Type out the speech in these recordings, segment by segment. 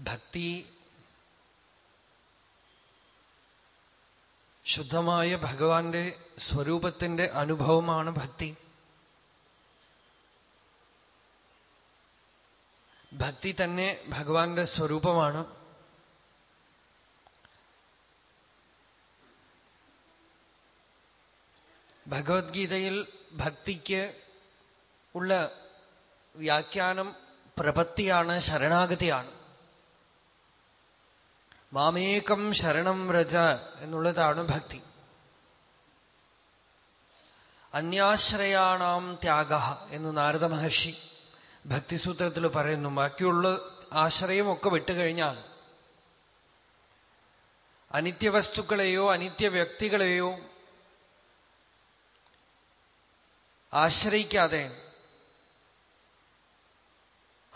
ഭക്തി ശുദ്ധമായ ഭഗവാന്റെ സ്വരൂപത്തിന്റെ അനുഭവമാണ് ഭക്തി. ഭക്തി തന്നെ ഭഗവാന്റെ സ്വരൂപമാണ്. ഭഗവത്ഗീതയിൽ ഭക്തിക്ക് ഉള്ള വ്യാഖ്യാനം പ്രപത്തിയാണ് ശരണാഗതിയാണ്. മാമേകം ശരണം വ്രജ എന്നുള്ളതാണ് ഭക്തി. അന്യാശ്രയാണാം ത്യാഗ എന്ന് നാരദ മഹർഷി ഭക്തിസൂത്രത്തിൽ പറയുന്നു. ബാക്കിയുള്ള ആശ്രയമൊക്കെ വിട്ടുകഴിഞ്ഞാൽ അനിത്യവസ്തുക്കളെയോ അനിത്യ വ്യക്തികളെയോ ആശ്രയിക്കാതെ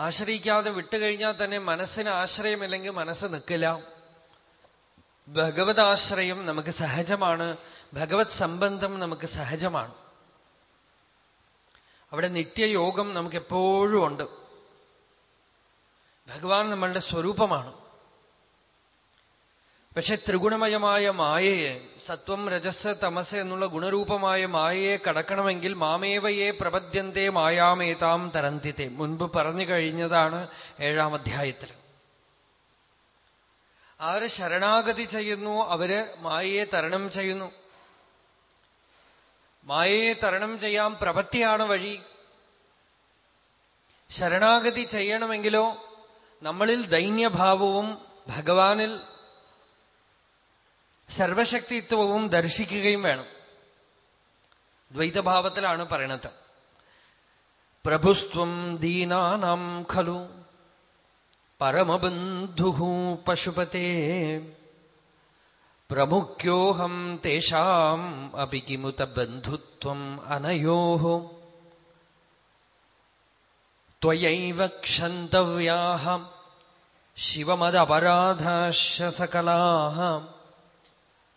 ആശ്രയിക്കാതെ വിട്ടുകഴിഞ്ഞാൽ തന്നെ മനസ്സിന് ആശ്രയമില്ലെങ്കിൽ മനസ്സ് നിൽക്കില്ല. ഭഗവത് ആശ്രയം നമുക്ക് സഹജമാണ്. ഭഗവത് സംബന്ധം നമുക്ക് സഹജമാണ്. അവിടെ നിത്യയോഗം നമുക്ക് എപ്പോഴും ഉണ്ട്. ഭഗവാൻ നമ്മളുടെ സ്വരൂപമാണ്. പക്ഷെ ത്രിഗുണമയമായ മായയെ സത്വം രജസ് തമസ് എന്നുള്ള ഗുണരൂപമായ മായയെ കടക്കണമെങ്കിൽ മാമേവയെ പ്രപദ്യന്തേ മായാമേതാം തരന്തിത്തെ മുൻപ് പറഞ്ഞു കഴിഞ്ഞതാണ് ഏഴാം അധ്യായത്തിൽ. ആര് ശരണാഗതി ചെയ്യുന്നു അവർ മായയെ തരണം ചെയ്യുന്നു. മായയെ തരണം ചെയ്യാൻ പ്രവൃത്തിയാണ് വഴി. ശരണാഗതി ചെയ്യണമെങ്കിലോ നമ്മളിൽ ദൈന്യഭാവവും ഭഗവാനിൽ സർവശക്തിത്വവും ദർശിക്കുകയും വേണം. ദ്വൈതഭാവത്തിലാണ് പറയണത്. പ്രഭുസ്ത്വം ദീനാനാം ഖലു. പരമബന്ധു പശുപതേ പ്രമുഖ്യോഹം തേഷാം അപി കിമുത ബന്ധുത്വം അനയോ ത്വയൈവ ക്ഷന്തവ്യാഹ ശിവമദപരാധാശ്ച സകലാः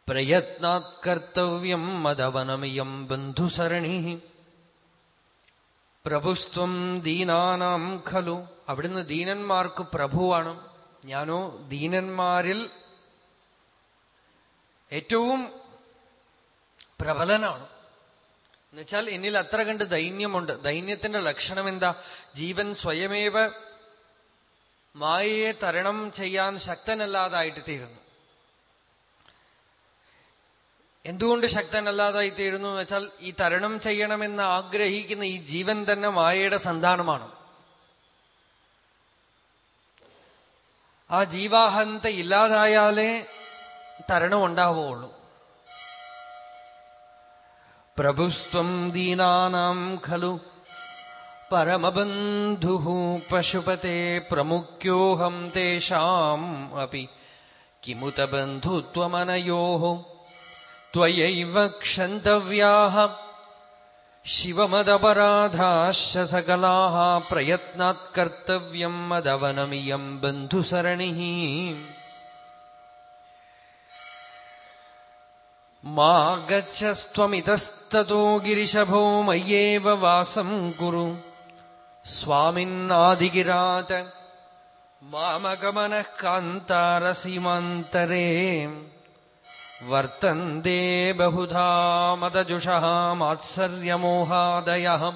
പ്രയത്നാത് കർത്തവ്യം മദവനമിയം ബന്ധുസരണി പ്രഭുസ്ത്വം ദീനാനാം ഖലു. അവിടുന്ന് ദീനന്മാർക്ക് പ്രഭുവാണ്. ഞാനോ ദീനന്മാരിൽ ഏറ്റവും പ്രബലനാണ്. എന്നുവെച്ചാൽ എന്നിൽ അത്ര കണ്ട് ദൈന്യമുണ്ട്. ദൈന്യത്തിന്റെ ലക്ഷണം എന്താ ജീവൻ സ്വയമേവ മായയെ തരണം ചെയ്യാൻ ശക്തനല്ലാതായിട്ട് തീരുന്നു. എന്തുകൊണ്ട് ശക്തനല്ലാതായി തീരുന്നു എന്ന് വെച്ചാൽ ഈ തരണം ചെയ്യണമെന്ന് ആഗ്രഹിക്കുന്ന ഈ ജീവൻ തന്നെ മായയുടെ സന്താനമാണ്. ആ ജീവാഹന്ത ഇല്ലാതായാലേ തരണം ഉണ്ടാവുകയുള്ളൂ. പ്രഭുസ്ത്വം ദീനാനാം ഖലു. പരമബന്ധു പശുപത്തെ പ്രമുഖ്യോഹം തേഷാം അപ്പി കിമുത ബന്ധുത്വമനയോ ത്വയൈവ ക്ഷന്തവ്യാः ശിവമദപരാധാശ്ച സകലാः പ്രയത്നാത് കർത്തവ്യം മദവനമിയം ബന്ധുസരണിः മാ ഗച്ഛസ്ത്വമിതസ്തോ ഗിരിശഭോ മയ്യേവ വാസം കുരു സ്വാമിന്നാദിഗിരാത് മാമഗമനഃ वर्तन्ते बहुधा मदजुषः मात्सर्यमोहादयः।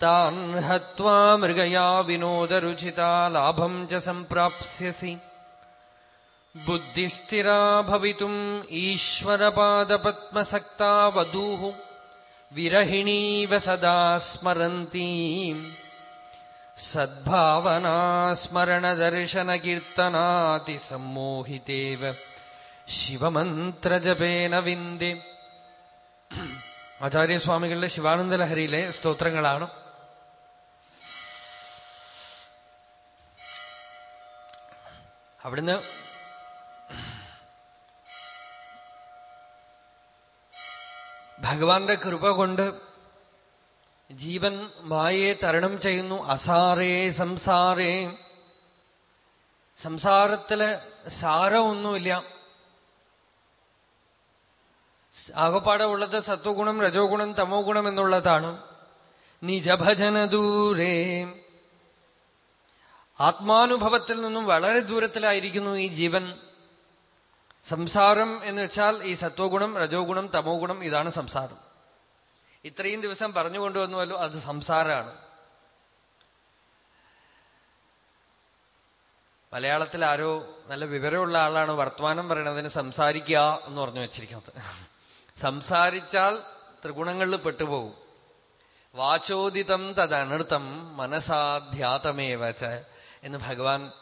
तान् हत्वा मृगया विनोदरुचिता लाभम् च सम्प्राप्स्यसि। बुद्धिस्थिरा भवितुम् ईश्वरपादपद्मसक्ता वधूः। विरहिणीव सदा स्मरन्तीम्। सद्भावना स्मरणदर्शनकीर्तनाति ശിവമന്ത്രജപേന വിന്ദി ആചാര്യസ്വാമികളുടെ ശിവാനന്ദ ലഹരിയിലെ സ്തോത്രങ്ങളാണ്. അവിടുന്ന് ഭഗവാന്റെ കൃപ കൊണ്ട് ജീവൻ മായയെ തരണം ചെയ്യുന്നു. അസാരേ സംസാരേ സംസാരത്തിൽ സാരമൊന്നുമില്ല. ആകപ്പാടെ ഉള്ളത് സത്വഗുണം രജോ ഗുണം തമോ ഗുണം എന്നുള്ളതാണ്. നിജഭജന ദൂരേ. ആത്മാനുഭവത്തിൽ നിന്നും വളരെ ദൂരത്തിലായിരിക്കുന്നു ഈ ജീവൻ. സംസാരം എന്ന് വെച്ചാൽ ഈ സത്വഗുണം രജോ ഗുണം തമോ ഗുണം ഇതാണ് സംസാരം. ഇത്രയും ദിവസം പറഞ്ഞു കൊണ്ടുവന്നുവല്ലോ അത് സംസാരമാണ്. മലയാളത്തിൽ ആരോ നല്ല വിവരമുള്ള ആളാണ് വർത്തമാനം പറയണതിന് സംസാരിക്കുക എന്ന് പറഞ്ഞു വെച്ചിരിക്കുന്നത്. സംസാരിച്ചാൽ ത്രിഗുണങ്ങളിൽ പെട്ടുപോകും. വാചോദിതം തദനർത്ഥം മനസാധ്യാതമേവച്ച എന്ന് ഭഗവാൻ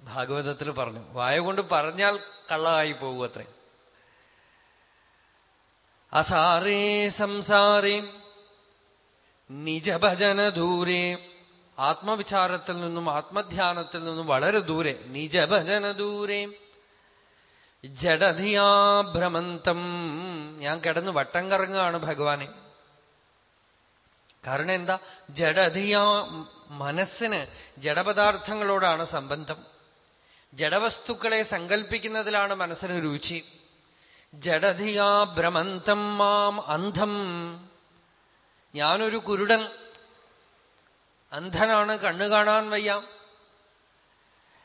ഭാഗവതത്തിൽ പറഞ്ഞു. വായ കൊണ്ട് പറഞ്ഞാൽ കള്ളമായി പോകും അത്രേ. അസാരേ സംസാരേ നിജഭജന ദൂരേ. ആത്മവിചാരത്തിൽ നിന്നും ആത്മധ്യാനത്തിൽ നിന്നും വളരെ ദൂരെ. നിജഭജന ദൂരെ. ജഡധിയാഭ്രമന്തം ഞാൻ കിടന്ന് വട്ടം കറങ്ങുകയാണ് ഭഗവാനെ. കാരണം എന്താ? ജഡധിയാ മനസ്സിന് ജഡപദാർത്ഥങ്ങളോടാണ് സംബന്ധം. ജഡവസ്തുക്കളെ സങ്കല്പിക്കുന്നതിലാണ് മനസ്സിന് രുചി. ജഡധിയാ ഭ്രമന്തം മാം അന്ധം. ഞാനൊരു കുരുടൻ. അന്ധനാണ് കണ്ണു കാണാൻ വയ്യ.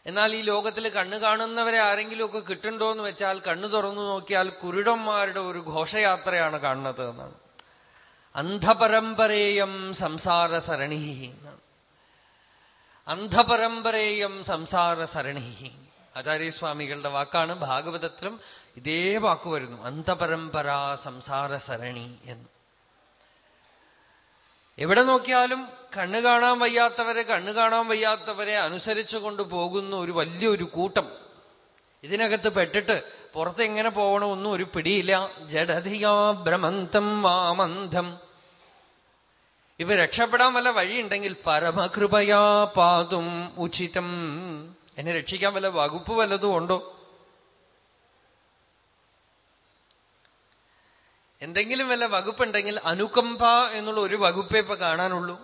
എന്നാൽ ഈ ലോകത്തിൽ കണ്ണു കാണുന്നവരെ ആരെങ്കിലുമൊക്കെ കിട്ടുണ്ടോ എന്ന് വെച്ചാൽ കണ്ണു തുറന്നു നോക്കിയാൽ കുരുടന്മാരുടെ ഒരു ഘോഷയാത്രയാണ് കാണുന്നത് എന്നാണ്. അന്ധപരമ്പരേയം സംസാര സരണി എന്നാണ്. അന്ധപരമ്പരേയം സംസാര സരണി ആചാര്യസ്വാമികളുടെ വാക്കാണ് ഭാഗവതത്തിലും ഇതേ വാക്ക് വരുന്നു. അന്ധപരമ്പര സംസാര സരണി എന്ന്. എവിടെ നോക്കിയാലും കണ്ണു കാണാൻ വയ്യാത്തവരെ കണ്ണു കാണാൻ വയ്യാത്തവരെ അനുസരിച്ചു കൊണ്ട് പോകുന്ന ഒരു വലിയൊരു കൂട്ടം. ഇതിനകത്ത് പെട്ടിട്ട് പുറത്ത് എങ്ങനെ പോകണമെന്നും ഒരു പിടിയില്ല. ജഡധിയാ ഭ്രമന്തം മാമന്ധം ഇവ രക്ഷപ്പെടാൻ വല്ല വഴിയുണ്ടെങ്കിൽ പരമകൃപയാ പാതും ഉചിതം. എന്നെ രക്ഷിക്കാൻ വല്ല വകുപ്പ് വല്ലതും ഉണ്ടോ? എന്തെങ്കിലും വല്ല വകുപ്പുണ്ടെങ്കിൽ അനുകമ്പ എന്നുള്ള ഒരു വകുപ്പേ ഇപ്പൊ കാണാനുള്ളൂ.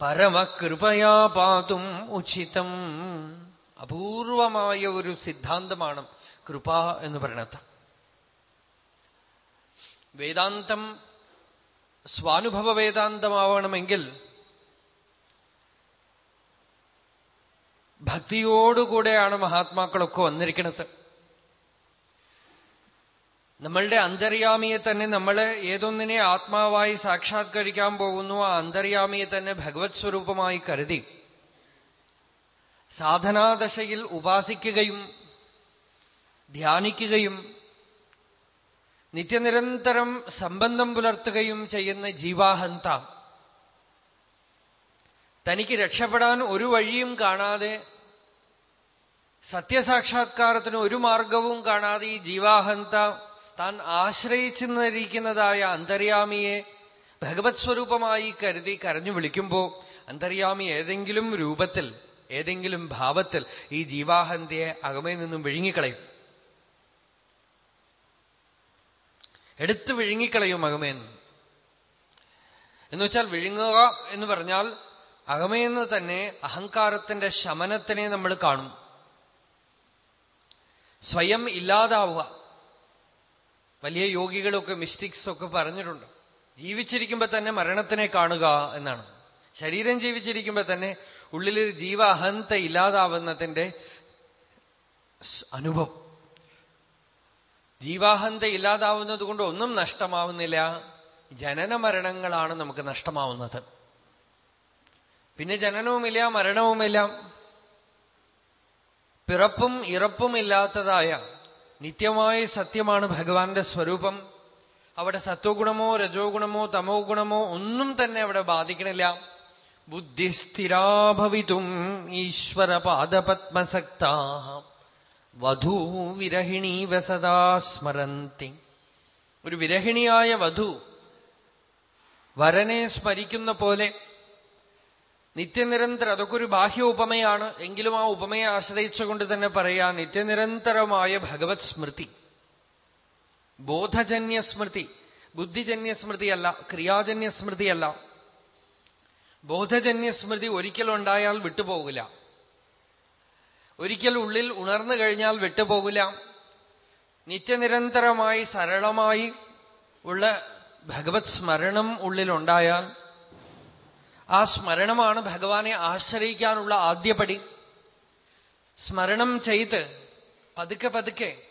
പരമകൃപയാ പാതും ഉചിതം. അപൂർവമായ ഒരു സിദ്ധാന്തമാണ് കൃപ എന്ന് പറയണത് വേദാന്തം സ്വാനുഭവ വേദാന്തമാവണമെങ്കിൽ ഭക്തിയോടുകൂടെയാണ് മഹാത്മാക്കളൊക്കെ വന്നിരിക്കുന്നത്. നമ്മളുടെ അന്തര്യാമിയെ തന്നെ നമ്മൾ ഏതൊന്നിനെ ആത്മാവായി സാക്ഷാത്കരിക്കാൻ പോകുന്നു ആ അന്തര്യാമിയെ തന്നെ ഭഗവത് സ്വരൂപമായി കരുതി. സാധനാദശയിൽ ഉപാസിക്കുകയും ധ്യാനിക്കുകയും നിത്യനിരന്തരം സംബന്ധം പുലർത്തുകയും ചെയ്യുന്ന ജീവാഹന്ത. തനിക്ക് രക്ഷപ്പെടാൻ ഒരു വഴിയും കാണാതെ സത്യസാക്ഷാത്കാരത്തിന് ഒരു മാർഗവും കാണാതെ ഈ ജീവാഹന്ത താൻ ആശ്രയിച്ചിരിക്കുന്നതായ അന്തര്യാമിയെ ഭഗവത് സ്വരൂപമായി കരുതി കരഞ്ഞു വിളിക്കുമ്പോ അന്തര്യാമി ഏതെങ്കിലും രൂപത്തിൽ ഏതെങ്കിലും ഭാവത്തിൽ ഈ ജീവാഹന്തിയെ അകമേ നിന്നും വിഴുങ്ങിക്കളയും. എടുത്തു വിഴുങ്ങിക്കളയും അകമേന്ന് എന്നുവെച്ചാൽ വിഴുങ്ങുക എന്ന് പറഞ്ഞാൽ അകമേന്ന് തന്നെ അഹങ്കാരത്തിന്റെ ശമനത്തിനെ നമ്മൾ കാണും. സ്വയം ഇല്ലാതാവുക. വലിയ യോഗികളൊക്കെ മിസ്റ്റിക്സ് ഒക്കെ പറഞ്ഞിട്ടുണ്ട്. ജീവിച്ചിരിക്കുമ്പോ തന്നെ മരണത്തിനെ കാണുക എന്നാണ്. ശരീരം ജീവിച്ചിരിക്കുമ്പോ തന്നെ ഉള്ളിലൊരു ജീവ അഹന്ത ഇല്ലാതാവുന്നതിന്റെ അനുഭവം. ജീവാഹന്ത ഇല്ലാതാവുന്നത് കൊണ്ട് ഒന്നും നഷ്ടമാവുന്നില്ല. ജനന മരണങ്ങളാണ് നമുക്ക് നഷ്ടമാവുന്നത്. പിന്നെ ജനനവുമില്ല മരണവുമില്ല. പിറപ്പും ഇറപ്പും ഇല്ലാത്തതായ നിത്യമായ സത്യമാണ് ഭഗവാന്റെ സ്വരൂപം. അവിടെ സത്വഗുണമോ രജോ ഗുണമോ തമോ ഗുണമോ ഒന്നും തന്നെ അവിടെ ബാധിക്കണില്ല. ബുദ്ധിസ്ഥിരാഭവിതും ഈശ്വര പാദപത്മസക്ത വധൂ വിരഹിണി വസദാ സ്മരന്തി. ഒരു വിരഹിണിയായ വധു വരനെ സ്മരിക്കുന്ന പോലെ നിത്യനിരന്തരം അതൊക്കെ ഒരു ബാഹ്യ ഉപമയാണ് എങ്കിലും ആ ഉപമയെ ആശ്രയിച്ചുകൊണ്ട് തന്നെ പറയാ നിത്യനിരന്തരമായ ഭഗവത് സ്മൃതി. ബോധജന്യ സ്മൃതി. ബുദ്ധിജന്യ സ്മൃതിയല്ല ക്രിയാജന്യ സ്മൃതിയല്ല. ബോധജന്യ സ്മൃതി ഒരിക്കലുണ്ടായാൽ വിട്ടുപോകില്ല. ഒരിക്കൽ ഉള്ളിൽ ഉണർന്നു കഴിഞ്ഞാൽ വിട്ടുപോകില്ല. നിത്യനിരന്തരമായി സരളമായി ഉള്ള ഭഗവത് സ്മരണം ഉള്ളിലുണ്ടായാൽ ആ സ്മരണമാണ് ഭഗവാനെ ആശ്രയിക്കാനുള്ള ആദ്യപടി. സ്മരണം ചെയ്ത് പതുക്കെ പതുക്കെ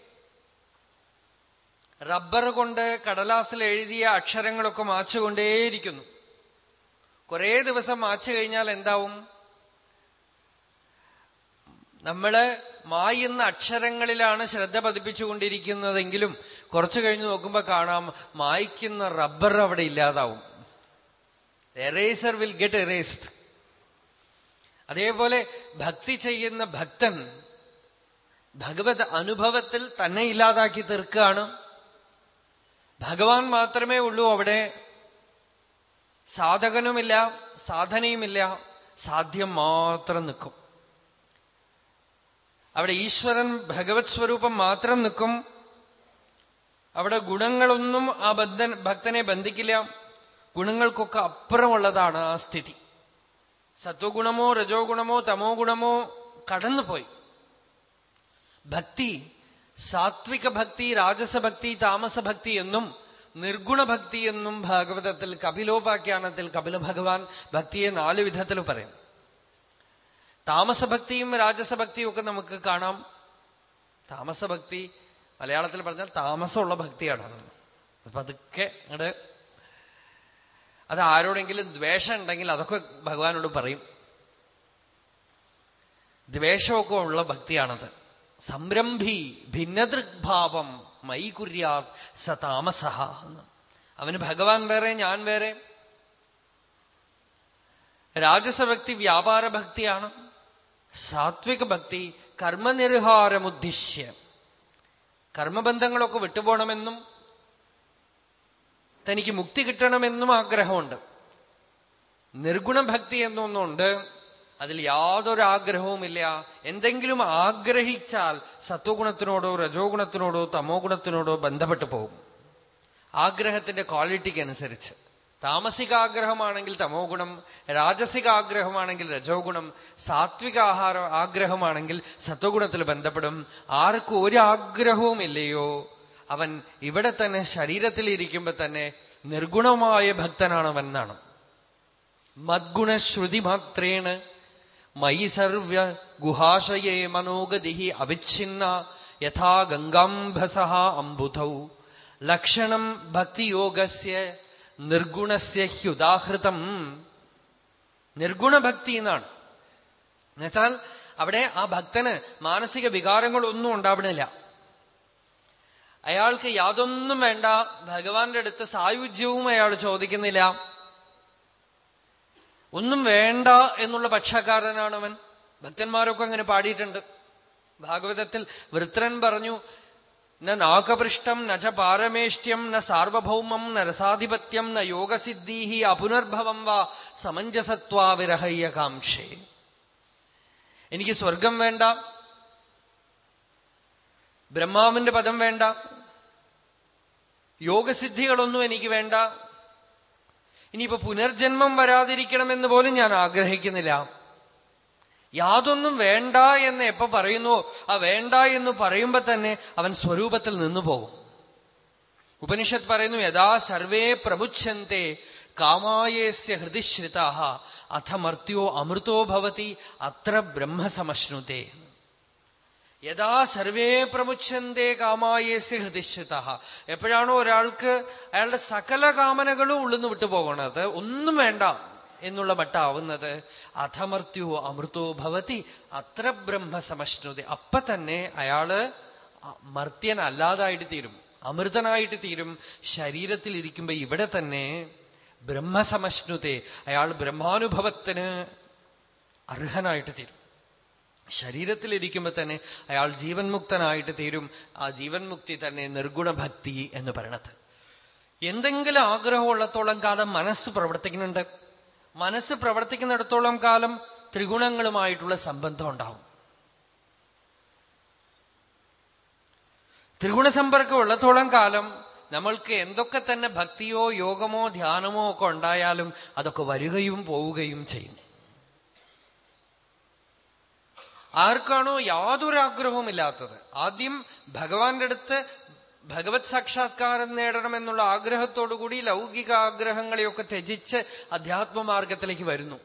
റബ്ബർ കൊണ്ട് കടലാസിൽ എഴുതിയ അക്ഷരങ്ങളൊക്കെ മാച്ചുകൊണ്ടേയിരിക്കുന്നു. കുറേ ദിവസം മാച്ചു കഴിഞ്ഞാൽ എന്താവും? നമ്മൾ മായുന്ന അക്ഷരങ്ങളിലാണ് ശ്രദ്ധ പതിപ്പിച്ചുകൊണ്ടിരിക്കുന്നതെങ്കിലും കുറച്ചു കഴിഞ്ഞ് നോക്കുമ്പോ കാണാം മായ്ക്കുന്ന റബ്ബർ അവിടെ ഇല്ലാതാവും. എറേസർ വിൽ ഗെറ്റ് എറേസ്ഡ് അതേപോലെ ഭക്തി ചെയ്യുന്ന ഭക്തൻ ഭഗവത് അനുഭവത്തിൽ തന്നെ ഇല്ലാതാക്കി തീർക്കുകയാണ്. ഭഗവാൻ മാത്രമേ ഉള്ളൂ അവിടെ. സാധകനുമില്ല സാധനയുമില്ല സാധ്യം മാത്രം നിൽക്കും. അവിടെ ഈശ്വരൻ ഭഗവത് സ്വരൂപം മാത്രം നിൽക്കും. അവിടെ ഗുണങ്ങളൊന്നും ആ ബന്ധൻ ഭക്തനെ ബന്ധിക്കില്ല. ഗുണങ്ങൾക്കൊക്കെ അപ്പുറമുള്ളതാണ് ആ സ്ഥിതി. സത്വഗുണമോ രജോ ഗുണമോ തമോ ഗുണമോ കടന്നുപോയി. ഭക്തി സാത്വിക ഭക്തി രാജസഭക്തി താമസഭക്തി എന്നും നിർഗുണഭക്തി എന്നും ഭാഗവതത്തിൽ കപിലോപാഖ്യാനത്തിൽ കപില ഭഗവാൻ ഭക്തിയെ നാല് വിധത്തിൽ പറയും. താമസഭക്തിയും രാജസഭക്തിയും ഒക്കെ നമുക്ക് കാണാം. താമസഭക്തി മലയാളത്തിൽ പറഞ്ഞാൽ താമസമുള്ള ഭക്തിയാണ്. അതൊക്കെ അങ്ങോട്ട് അത് ആരോടെങ്കിലും ദ്വേഷം ഉണ്ടെങ്കിൽ അതൊക്കെ ഭഗവാനോട് പറയും. ദ്വേഷമൊക്കെ ഉള്ള ഭക്തിയാണത്. സംരംഭി ഭിന്നദൃഗ്ഭാവം മൈ കുര്യാ സ താമസഹ അവന് ഭഗവാൻ വേറെ ഞാൻ വേറെ. രാജസഭക്തി വ്യാപാര ഭക്തിയാണ്. സാത്വിക ഭക്തി കർമ്മനിർഹാരമുദ്ദിശ്യ കർമ്മബന്ധങ്ങളൊക്കെ വിട്ടുപോകണമെന്നും തനിക്ക് മുക്തി കിട്ടണമെന്നും ആഗ്രഹമുണ്ട്. നിർഗുണഭക്തി എന്നൊന്നുണ്ട്. അതിൽ യാതൊരു ആഗ്രഹവുമില്ല. എന്തെങ്കിലും ആഗ്രഹിച്ചാൽ സത്വഗുണത്തിനോടോ രജോ ഗുണത്തിനോടോ തമോ ഗുണത്തിനോടോ ബന്ധപ്പെട്ടു പോകും. ആഗ്രഹത്തിന്റെ ക്വാളിറ്റിക്ക് അനുസരിച്ച് താമസികാഗ്രഹമാണെങ്കിൽ തമോ ഗുണം രാജസികാഗ്രഹമാണെങ്കിൽ രജോ ഗുണം സാത്വിക ആഹാര ആഗ്രഹമാണെങ്കിൽ സത്വഗുണത്തിൽ ബന്ധപ്പെടും. ആർക്കും ഒരു ആഗ്രഹവുമില്ലയോ? അവൻ ഇവിടെ തന്നെ ശരീരത്തിൽ ഇരിക്കുമ്പോ തന്നെ നിർഗുണമായ ഭക്തനാണവൻ എന്നാണ് മദ്ഗുണശ്രുതി മാത്രേണ് മയി സർവ്യ ഗുഹാശയേ മനോഗതി അവിഛിന്ന യഥാ ഗംഗാംഭസ അംബുധൗ. ലക്ഷണം ഭക്തിയോഗസ്യ നിർഗുണസ്യ ഹ്യുദാഹൃതം. നിർഗുണഭക്തി എന്നാണ്. എന്നുവെച്ചാൽ അവിടെ ആ ഭക്തന് മാനസിക വികാരങ്ങളൊന്നും ഉണ്ടാവണില്ല. അയാൾക്ക് യാതൊന്നും വേണ്ട. ഭഗവാന്റെ അടുത്ത് സായുജ്യവും അയാൾ ചോദിക്കുന്നില്ല. ഒന്നും വേണ്ട എന്നുള്ള പക്ഷക്കാരനാണവൻ. ഭക്തന്മാരൊക്കെ അങ്ങനെ പാടിയിട്ടുണ്ട്. ഭാഗവതത്തിൽ വൃത്രൻ പറഞ്ഞു ന നാഗപൃഷ്ടം ന ച പാരമേഷ്ട്യം ന സാർവഭൗമം ന രസാധിപത്യം ന യോഗസിദ്ധീഹി അപുനർഭവം വാ സമഞ്ജസത്വാ വിരഹയ്യ എനിക്ക് സ്വർഗം വേണ്ട ബ്രഹ്മാവിന്റെ പദം വേണ്ട. യോഗസിദ്ധികളൊന്നും എനിക്ക് വേണ്ട. ഇനിയിപ്പോ പുനർജന്മം വരാതിരിക്കണമെന്ന് പോലും ഞാൻ ആഗ്രഹിക്കുന്നില്ല. യാതൊന്നും വേണ്ട എന്ന് എപ്പോ പറയുന്നുവോ ആ വേണ്ട എന്ന് പറയുമ്പോ തന്നെ അവൻ സ്വരൂപത്തിൽ നിന്നു പോകും. ഉപനിഷത്ത് പറയുന്നു യഥാ സർവേ പ്രമുച്ഛന്തെ കാമായേസ്യ ഹൃദിശ്രിതാ അഥമർത്യോ അമൃതോ ഭവതി അത്ര ബ്രഹ്മസമശ്നുതേ യഥാ സർവേ പ്രമുച്ഛന്തേ കാമായേസ്യ ഹൃദിശ്ചിത എപ്പോഴാണോ ഒരാൾക്ക് അയാളുടെ സകല കാമനകളും ഉള്ളുന്ന് വിട്ടുപോകണത് ഒന്നും വേണ്ട എന്നുള്ള മട്ടാവുന്നത് അധമർത്യോ അമൃതോ ഭവതി അത്ര ബ്രഹ്മസമശ്നുത അപ്പൊ തന്നെ അയാൾ മർത്യൻ അല്ലാതായിട്ട് തീരും അമൃതനായിട്ട് തീരും. ശരീരത്തിൽ ഇരിക്കുമ്പോ ഇവിടെ തന്നെ ബ്രഹ്മസമശ്നുതെ അയാൾ ബ്രഹ്മാനുഭവത്തിന് അർഹനായിട്ട് തീരും. ശരീരത്തിലിരിക്കുമ്പോ തന്നെ അയാൾ ജീവൻ മുക്തനായിട്ട് തീരും. ആ ജീവൻ മുക്തി തന്നെ നിർഗുണഭക്തി എന്ന് പറയണത്. എന്തെങ്കിലും ആഗ്രഹമുള്ളത്തോളം കാലം മനസ്സ് പ്രവർത്തിക്കുന്നുണ്ട്. മനസ്സ് പ്രവർത്തിക്കുന്നിടത്തോളം കാലം ത്രിഗുണങ്ങളുമായിട്ടുള്ള സംബന്ധം ഉണ്ടാവും. ത്രിഗുണ സമ്പർക്കം ഉള്ളത്തോളം കാലം നമ്മൾക്ക് എന്തൊക്കെ തന്നെ ഭക്തിയോ യോഗമോ ധ്യാനമോ ഒക്കെ ഉണ്ടായാലും അതൊക്കെ വരികയും പോവുകയും ചെയ്യും ആർക്കാണോ യാതൊരു ആഗ്രഹവുമില്ലാത്തത് ആദ്യം ഭഗവാന്റെ അടുത്ത് ഭഗവത് സാക്ഷാത്കാരം നേടണം നേടണമെന്നുള്ള ആഗ്രഹത്തോടുകൂടി ലൗകിക ആഗ്രഹങ്ങളെയൊക്കെ ത്യജിച്ച് അധ്യാത്മമാർഗത്തിലേക്ക് വരുന്നു.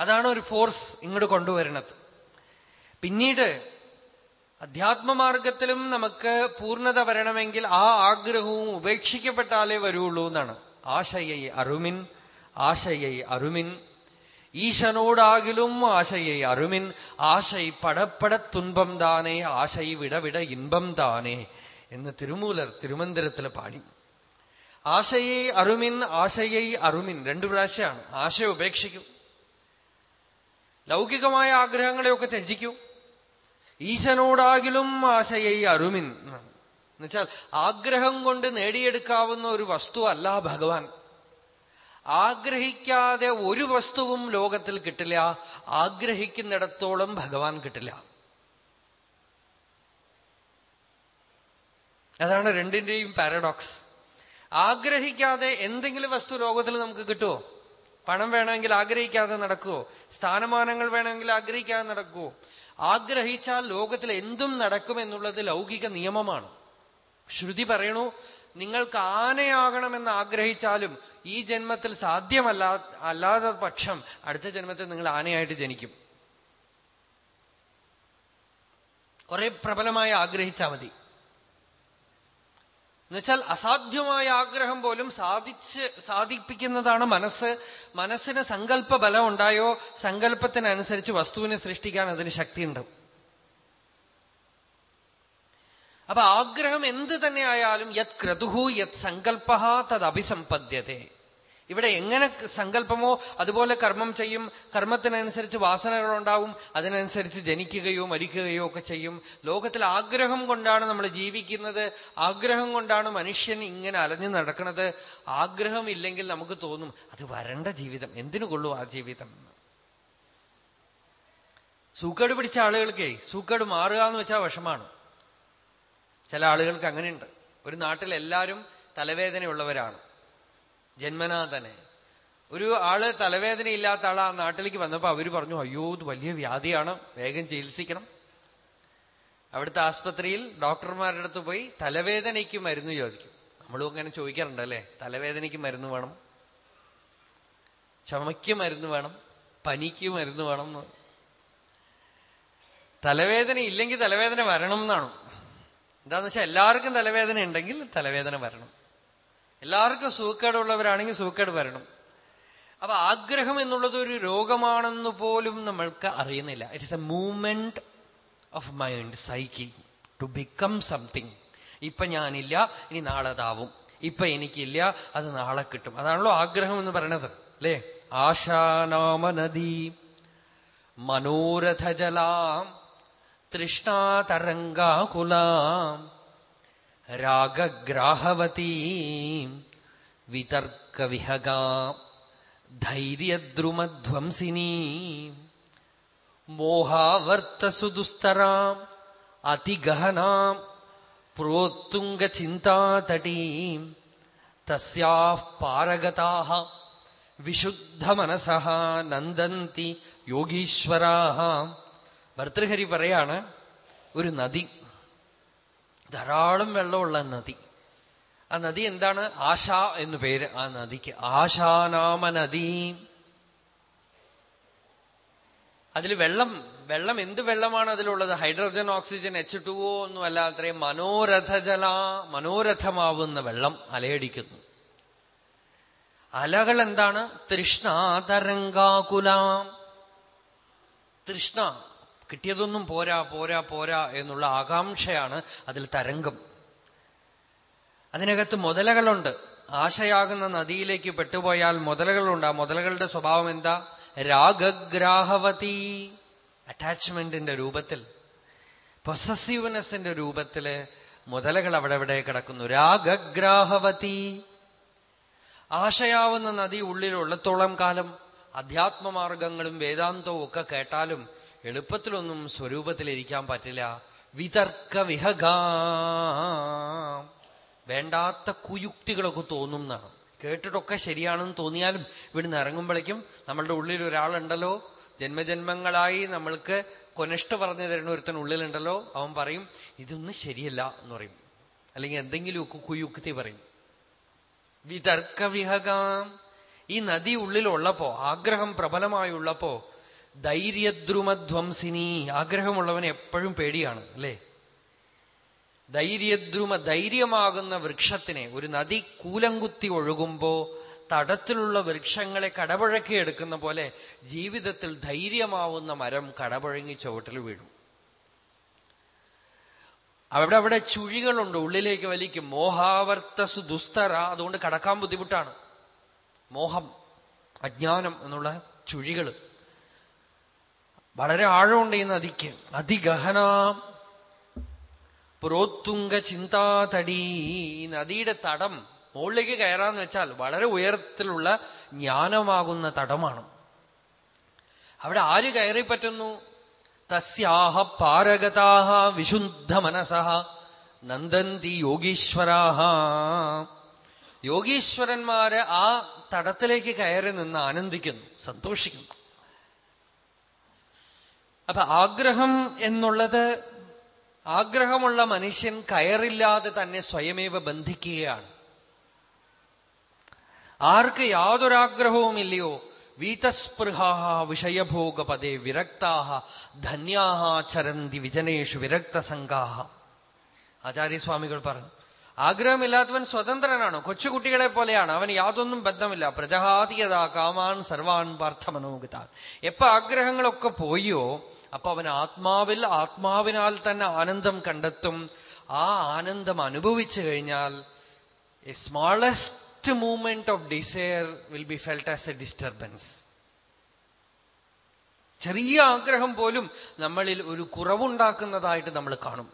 അതാണ് ഒരു ഫോഴ്സ് ഇങ്ങോട്ട് കൊണ്ടുവരുന്നത്. പിന്നീട് അധ്യാത്മമാർഗത്തിലും നമുക്ക് പൂർണത വരണമെങ്കിൽ ആ ആഗ്രഹവും ഉപേക്ഷിക്കപ്പെട്ടാലേ വരുള്ളൂ എന്നാണ്. ആശയൈ അരുമിൻ ആശയൈ അറുമിൻ ஈசனோடாகிலும் ஆசையை அருமின் ஆசை படப்படத் துன்பம் தானே ஆசை விட விட இன்பம் தானே എന്ന് തിരുമൂലർ തിരുമന്ദിരത്തിൽ പാടി ആശയെ അറുമിൻ ആശയെ അറുമിൻ രണ്ടു പ്രാവശ്യമാണ് ആശ ഉപേക്ഷിക്കും ലൗകികമായ ആഗ്രഹങ്ങളെയൊക്കെ ത്യജിക്കും ഈശനോടാകിലും ആശയെ അറുമിൻ എന്നുവെച്ചാൽ ആഗ്രഹം കൊണ്ട് നേടിയെടുക്കാവുന്ന ഒരു വസ്തു അല്ല ഭഗവാൻ ആഗ്രഹിക്കാതെ ഒരു വസ്തുവും ലോകത്തിൽ കിട്ടില്ല. ആഗ്രഹിക്കുന്നിടത്തോളം ഭഗവാൻ കിട്ടില്ല. അതാണ് രണ്ടിന്റെയും പാരഡോക്സ് ആഗ്രഹിക്കാതെ എന്തെങ്കിലും വസ്തു ലോകത്തിൽ നമുക്ക് കിട്ടുമോ പണം വേണമെങ്കിൽ ആഗ്രഹിക്കാതെ നടക്കുമോ സ്ഥാനമാനങ്ങൾ വേണമെങ്കിൽ ആഗ്രഹിക്കാതെ നടക്കുമോ ആഗ്രഹിച്ചാൽ ലോകത്തിൽ എന്തും നടക്കുമെന്നുള്ളത് ലൗകിക നിയമമാണ്. ശ്രുതി പറയണു നിങ്ങൾക്ക് ആനയാകണമെന്ന് ആഗ്രഹിച്ചാലും ഈ ജന്മത്തിൽ സാധ്യമല്ല അല്ലാത്ത പക്ഷം അടുത്ത ജന്മത്തിൽ നിങ്ങൾ ആനയായിട്ട് ജനിക്കും. കുറെ പ്രബലമായി ആഗ്രഹിച്ചാൽ മതി. എന്നുവെച്ചാൽ അസാധ്യമായ ആഗ്രഹം പോലും സാധിച്ച് സാധിപ്പിക്കുന്നതാണ് മനസ്സ്. മനസ്സിന് സങ്കല്പ ബലം ഉണ്ടായോ സങ്കല്പത്തിനനുസരിച്ച് വസ്തുവിനെ സൃഷ്ടിക്കാൻ അതിന് ശക്തിയുണ്ടാവും അപ്പൊ ആഗ്രഹം എന്ത് തന്നെ ആയാലും യത് ക്രതുഹു യത് സങ്കല്പ തത് അഭിസമ്പദ്യത്തെ ഇവിടെ എങ്ങനെ സങ്കല്പമോ അതുപോലെ കർമ്മം ചെയ്യും. കർമ്മത്തിനനുസരിച്ച് വാസനകൾ ഉണ്ടാവും അതിനനുസരിച്ച് ജനിക്കുകയോ മരിക്കുകയോ ഒക്കെ ചെയ്യും. ലോകത്തിൽ ആഗ്രഹം കൊണ്ടാണ് നമ്മൾ ജീവിക്കുന്നത്. ആഗ്രഹം കൊണ്ടാണ് മനുഷ്യൻ ഇങ്ങനെ അലഞ്ഞു നടക്കുന്നത്. ആഗ്രഹം ഇല്ലെങ്കിൽ നമുക്ക് തോന്നും അത് വരണ്ട ജീവിതം. എന്തിനു കൊള്ളൂ ആ ജീവിതം? സൂക്കേട് പിടിച്ച ആളുകൾക്കേ സൂക്കേട് മാറുക എന്ന് വെച്ചാൽ വിഷമാണ്. ചില ആളുകൾക്ക് അങ്ങനെയുണ്ട്. ഒരു നാട്ടിൽ എല്ലാവരും തലവേദനയുള്ളവരാണ്. ജന്മനാ തന്നെ ഒരു ആൾ തലവേദന ഇല്ലാത്ത ആൾ ആ നാട്ടിലേക്ക് വന്നപ്പോ അവർ പറഞ്ഞു അയ്യോ ഇത് വലിയ വ്യാധിയാണ്. വേഗം ചികിത്സിക്കണം. അവിടുത്തെ ആസ്പത്രിയിൽ ഡോക്ടർമാരുടെ അടുത്ത് പോയി തലവേദനയ്ക്ക് മരുന്ന് ചോദിക്കും. നമ്മളും അങ്ങനെ ചോദിക്കാറുണ്ട് അല്ലെ? തലവേദനയ്ക്ക് മരുന്ന് വേണം. ചുമയ്ക്ക് മരുന്ന് വേണം. പനിക്ക് മരുന്ന് വേണം തലവേദന ഇല്ലെങ്കിൽ തലവേദന വരണം എന്നാണ് എന്താന്ന് വെച്ചാൽ എല്ലാവർക്കും തലവേദന ഉണ്ടെങ്കിൽ തലവേദന വരണം. എല്ലാവർക്കും സൂക്കേടുള്ളവരാണെങ്കിൽ സൂക്കേട് വരണം. അപ്പൊ ആഗ്രഹം എന്നുള്ളത് ഒരു രോഗമാണെന്ന് പോലും നമ്മൾക്ക് അറിയുന്നില്ല. It's a movement of mind psyche to become something ഇപ്പൊ ഞാനില്ല ഇനി നാളെ അതാവും. ഇപ്പൊ എനിക്കില്ല അത് നാളെ കിട്ടും. അതാണല്ലോ ആഗ്രഹം എന്ന് പറയണത് അല്ലേ? ആശാനാമനദി മനോരഥജലാം തൃഷ്ണാതരംഗാകുലാം. രാഗഗ്രാഹവതീ വിതർക്കവിഹഗാ. ധൈര്യദ്രുമധ്വംസിനീ. മോഹാവർത്തസുദുസ്തരാം. അതിഗഹനാം. പ്രോത്തുംഗചിന്താതടീം. തസ്യാः पारगताः विशुद्धमनसः നന്ദന്തി യോഗീശ്വരാः. ഭർത്തൃഹരി പറയാണ് ഒരു നദി. ധാരാളം വെള്ളമുള്ള നദി. ആ നദി എന്താണ്? ആശ എന്നു പേര്. ആ നദിക്ക് ആശാനാമ നദി അതിൽ വെള്ളം വെള്ളം എന്ത് വെള്ളമാണ് അതിലുള്ളത്? Hydrogen oxygen H two O ഒന്നുമല്ല അത്രയും മനോരഥജല മനോരഥമാവുന്ന വെള്ളം അലയടിക്കുന്നു. അലകൾ എന്താണ്? തൃഷ്ണാതരംഗാകുലാം. തൃഷ്ണ കിട്ടിയതൊന്നും പോരാ പോരാ പോരാ എന്നുള്ള ആകാംക്ഷയാണ് അതിൽ തരംഗം. അതിനകത്ത് മുതലകളുണ്ട്. ആശയാകുന്ന നദിയിലേക്ക് പെട്ടുപോയാൽ മുതലകളുണ്ട്. ആ മുതലകളുടെ സ്വഭാവം എന്താ? രാഗഗ്രാഹവതി. അറ്റാച്ച്മെന്റിന്റെ രൂപത്തിൽ. പൊസസീവ്നെസിന്റെ രൂപത്തിൽ മുതലകൾ അവിടെ എവിടെ കിടക്കുന്നു. രാഗഗ്രാഹവതി. ആശയാവുന്ന നദി ഉള്ളിലുള്ളത്തോളം കാലം അധ്യാത്മമാർഗങ്ങളും വേദാന്തവും ഒക്കെ കേട്ടാലും എളുപ്പത്തിലൊന്നും സ്വരൂപത്തിലിരിക്കാൻ പറ്റില്ല. വിതർക്ക വിഹഗ വേണ്ടാത്ത കുയുക്തികളൊക്കെ തോന്നും എന്നാണ് കേട്ടിട്ടൊക്കെ ശരിയാണെന്ന് തോന്നിയാലും ഇവിടുന്ന് ഇറങ്ങുമ്പോഴേക്കും നമ്മളുടെ ഉള്ളിൽ ഒരാളുണ്ടല്ലോ. ജന്മജന്മങ്ങളായി നമ്മൾക്ക് കൊനിഷ്ഠ പറഞ്ഞു തരുന്ന ഒരുത്തൻ ഉള്ളിലുണ്ടല്ലോ. അവൻ പറയും ഇതൊന്നും ശരിയല്ല എന്ന് പറയും. അല്ലെങ്കിൽ എന്തെങ്കിലുമൊക്കെ കുയുക്തി പറയും. വിതർക്ക വിഹഗാം ഈ നദി ഉള്ളിലുള്ളപ്പോ ആഗ്രഹം പ്രബലമായുള്ളപ്പോ ധൈര്യദ്രുമധ്വംസിനി. ആഗ്രഹമുള്ളവന് എപ്പോഴും പേടിയാണ് അല്ലേ? ധൈര്യദ്രുമ ധൈര്യമാകുന്ന വൃക്ഷത്തിനെ ഒരു നദി കൂലങ്കുത്തി ഒഴുകുമ്പോ തടത്തിലുള്ള വൃക്ഷങ്ങളെ കടപുഴക്കി എടുക്കുന്ന പോലെ ജീവിതത്തിൽ ധൈര്യമാവുന്ന മരം കടപുഴങ്ങി ചുവട്ടിൽ വീഴും. അവിടെ അവിടെ ചുഴികളുണ്ട് ഉള്ളിലേക്ക് വലിക്കും. മോഹാവർത്തസു ദുസ്തര അതുകൊണ്ട് കടക്കാൻ ബുദ്ധിമുട്ടാണ്. മോഹം അജ്ഞാനം എന്നുള്ള ചുഴികൾ വളരെ ആഴമുണ്ട് ഈ നദിക്ക്. അതിഗഹന പുരോത്തുങ്ക ചിന്താതടി. ഈ നദിയുടെ തടം മുകളിലേക്ക് കയറാന്ന് വെച്ചാൽ വളരെ ഉയരത്തിലുള്ള ജ്ഞാനമാകുന്ന തടമാണ്. അവിടെ ആര് കയറി പറ്റുന്നു? തസ്യാഹ പാരഗതാഹ വിശുദ്ധ മനസഹ നന്ദന്തി യോഗീശ്വരാഹ. യോഗീശ്വരന്മാര് ആ തടത്തിലേക്ക് കയറി നിന്ന് ആനന്ദിക്കുന്നു സന്തോഷിക്കുന്നു. അപ്പൊ ആഗ്രഹം എന്നുള്ളത് ആഗ്രഹമുള്ള മനുഷ്യൻ കയറില്ലാതെ തന്നെ സ്വയമേവ ബന്ധിക്കുകയാണ്. ആർക്ക് യാതൊരാഗ്രഹവും ഇല്ലയോ വീതസ്പൃഹാഹ വിഷയഭോഗ വിഷയഭോഗപദേ വിരക്താഹ ധന്യാഹ ചരന്തി വിജനേഷു വിരക്തസംഘാഹ ആചാര്യസ്വാമികൾ പറഞ്ഞു ആഗ്രഹമില്ലാത്തവൻ സ്വതന്ത്രനാണ് കൊച്ചുകുട്ടികളെ പോലെയാണ് അവൻ യാതൊന്നും ബന്ധമില്ല. പ്രജഹാതിയതാ കാമാൻ സർവാൻ പാർത്ഥ മനോഗതാൻ എപ്പോ ആഗ്രഹങ്ങളൊക്കെ പോയോ അപ്പൊ അവൻ ആത്മാവിൽ ആത്മാവിനാൽ തന്നെ ആനന്ദം കണ്ടെത്തും. ആ ആനന്ദം അനുഭവിച്ചു കഴിഞ്ഞാൽ a smallest movement of desire will be felt as a disturbance ചെറിയ ആഗ്രഹം പോലും നമ്മളിൽ ഒരു കുറവുണ്ടാക്കുന്നതായിട്ട് നമ്മൾ കാണും.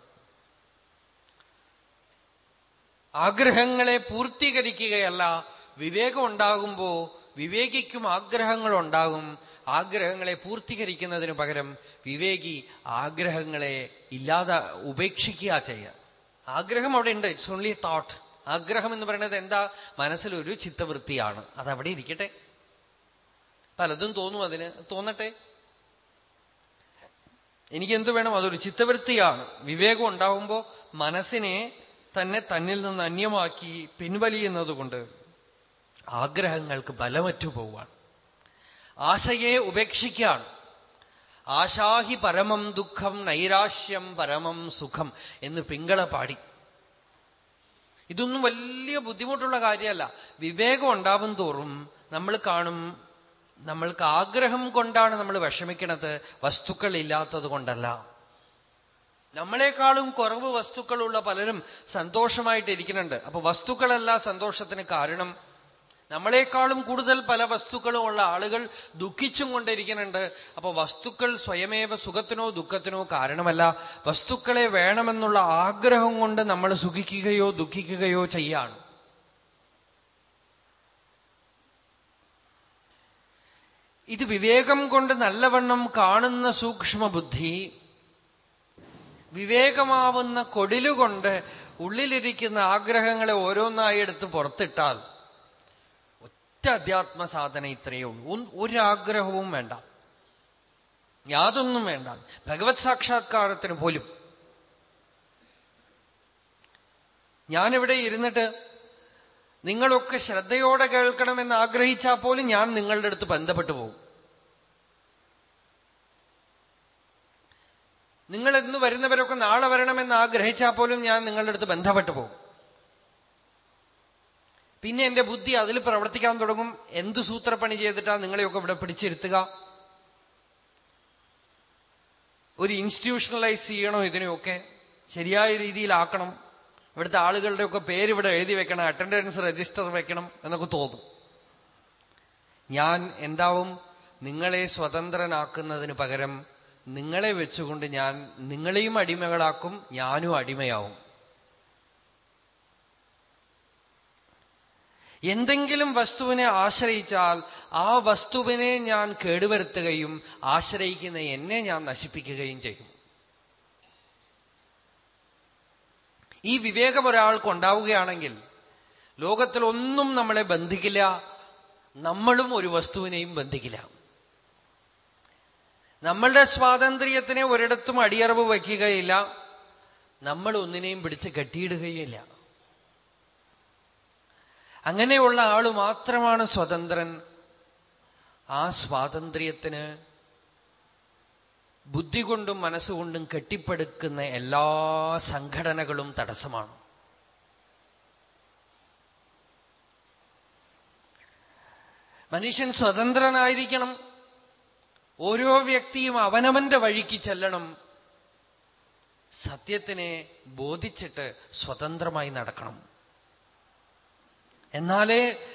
ആഗ്രഹങ്ങളെ പൂർത്തീകരിക്കുകയല്ല വിവേകം ഉണ്ടാകുമ്പോ വിവേകിക്കും ആഗ്രഹങ്ങൾ ഉണ്ടാകും ആഗ്രഹങ്ങളെ പൂർത്തീകരിക്കുന്നതിന് പകരം വിവേകി ആഗ്രഹങ്ങളെ ഇല്ലാതെ ഉപേക്ഷിക്കുക ചെയ്യുക. ആഗ്രഹം അവിടെ ഉണ്ട്. ഇറ്റ്സ് ഓൺലി തോട്ട് ആഗ്രഹം എന്ന് പറയുന്നത് എന്താ? മനസ്സിലൊരു ചിത്തവൃത്തിയാണ്. അതവിടെ ഇരിക്കട്ടെ. പലതും തോന്നും അതിന്. തോന്നട്ടെ? എനിക്ക് എന്ത് വേണം? അതൊരു ചിത്തവൃത്തിയാണ്. വിവേകം ഉണ്ടാവുമ്പോ മനസ്സിനെ തന്നെ തന്നിൽ നിന്ന് അന്യമാക്കി പിൻവലിയുന്നത് കൊണ്ട് ആഗ്രഹങ്ങൾക്ക് ബലമറ്റു പോവാണ് ആശയെ ഉപേക്ഷിക്കുകയാണ്. ആശാഹി പരമം ദുഃഖം നൈരാശ്യം പരമം സുഖം എന്ന് പിങ്കള പാടി. ഇതൊന്നും വലിയ ബുദ്ധിമുട്ടുള്ള കാര്യമല്ല. വിവേകം ഉണ്ടാവും തോറും നമ്മൾ കാണും നമ്മൾക്ക് ആഗ്രഹം കൊണ്ടാണ് നമ്മൾ വിഷമിക്കണത് വസ്തുക്കൾ ഇല്ലാത്തത് കൊണ്ടല്ല. നമ്മളെക്കാളും കുറവ് വസ്തുക്കളുള്ള പലരും സന്തോഷമായിട്ടിരിക്കുന്നുണ്ട്. അപ്പൊ വസ്തുക്കളല്ല സന്തോഷത്തിന് കാരണം. നമ്മളെക്കാളും കൂടുതൽ പല വസ്തുക്കളും ഉള്ള ആളുകൾ ദുഃഖിച്ചും കൊണ്ടിരിക്കുന്നുണ്ട്. അപ്പൊ വസ്തുക്കൾ സ്വയമേവ സുഖത്തിനോ ദുഃഖത്തിനോ കാരണമല്ല. വസ്തുക്കളെ വേണമെന്നുള്ള ആഗ്രഹം കൊണ്ട് നമ്മൾ സുഖിക്കുകയോ ദുഃഖിക്കുകയോ ചെയ്യാണ്. ഇത് വിവേകം കൊണ്ട് നല്ലവണ്ണം കാണുന്ന സൂക്ഷ്മ ബുദ്ധി വിവേകമാവുന്ന കൊടിലുകൊണ്ട് ഉള്ളിലിരിക്കുന്ന ആഗ്രഹങ്ങളെ ഓരോന്നായി എടുത്ത് പുറത്തിട്ടാൽ ഒറ്റ അധ്യാത്മ സാധന ഇത്രയേ ഉള്ളൂ. ഒരാഗ്രഹവും വേണ്ട. യാതൊന്നും വേണ്ട. ഭഗവത് സാക്ഷാത്കാരത്തിന് പോലും. ഞാനിവിടെ ഇരുന്നിട്ട് നിങ്ങളൊക്കെ ശ്രദ്ധയോടെ കേൾക്കണമെന്ന് ആഗ്രഹിച്ചാൽ പോലും ഞാൻ നിങ്ങളുടെ അടുത്ത് ബന്ധപ്പെട്ടു പോകും. നിങ്ങൾ ഇന്ന് വരുന്നവരൊക്കെ നാളെ വരണമെന്ന് ആഗ്രഹിച്ചാൽ പോലും ഞാൻ നിങ്ങളുടെ അടുത്ത് ബന്ധപ്പെട്ടു പോകും. പിന്നെ എന്റെ ബുദ്ധി അതിൽ പ്രവർത്തിക്കാൻ തുടങ്ങും. എന്ത് സൂത്രപ്പണി ചെയ്തിട്ടാ നിങ്ങളെയൊക്കെ ഇവിടെ പിടിച്ചിരുത്തുക? ഒരു ഇൻസ്റ്റിറ്റ്യൂഷണലൈസ് ചെയ്യണോ ഇതിനെയൊക്കെ? ശരിയായ രീതിയിലാക്കണം. ഇവിടുത്തെ ആളുകളുടെയൊക്കെ പേര് ഇവിടെ എഴുതി വെക്കണം. അറ്റൻഡൻസ് രജിസ്റ്റർ വെക്കണം എന്നൊക്കെ തോന്നും. ഞാൻ എന്താവും? നിങ്ങളെ സ്വതന്ത്രനാക്കുന്നതിന് പകരം നിങ്ങളെ വെച്ചുകൊണ്ട് ഞാൻ നിങ്ങളെയും അടിമകളാക്കും ഞാനും അടിമയാവും. എന്തെങ്കിലും വസ്തുവിനെ ആശ്രയിച്ചാൽ ആ വസ്തുവിനെ ഞാൻ കേടുവരുത്തുകയും ആശ്രയിക്കുന്ന എന്നെ ഞാൻ നശിപ്പിക്കുകയും ചെയ്യും. ഈ വിവേകം ഒരാൾക്കുണ്ടാവുകയാണെങ്കിൽ ലോകത്തിൽ ഒന്നും നമ്മളെ ബന്ധിക്കില്ല നമ്മളും ഒരു വസ്തുവിനെയും ബന്ധിക്കില്ല. നമ്മളുടെ സ്വാതന്ത്ര്യത്തിനെ ഒരിടത്തും അടിയറവ് വയ്ക്കുകയില്ല നമ്മൾ ഒന്നിനെയും പിടിച്ച് കെട്ടിയിടുകയില്ല. അങ്ങനെയുള്ള ആൾ മാത്രമാണ് സ്വതന്ത്രൻ. ആ സ്വാതന്ത്ര്യത്തിന് ബുദ്ധി കൊണ്ടും മനസ്സുകൊണ്ടും കെട്ടിപ്പടുക്കുന്ന എല്ലാ സംഘടനകളും തടസ്സമാണ്. മനുഷ്യൻ സ്വതന്ത്രനായിരിക്കണം. ഓരോ വ്യക്തിയും അവനവന്റെ വഴിക്ക് ചെല്ലണം. സത്യത്തിനെ ബോധിച്ചിട്ട് സ്വതന്ത്രമായി നടക്കണം. എന്നാലേ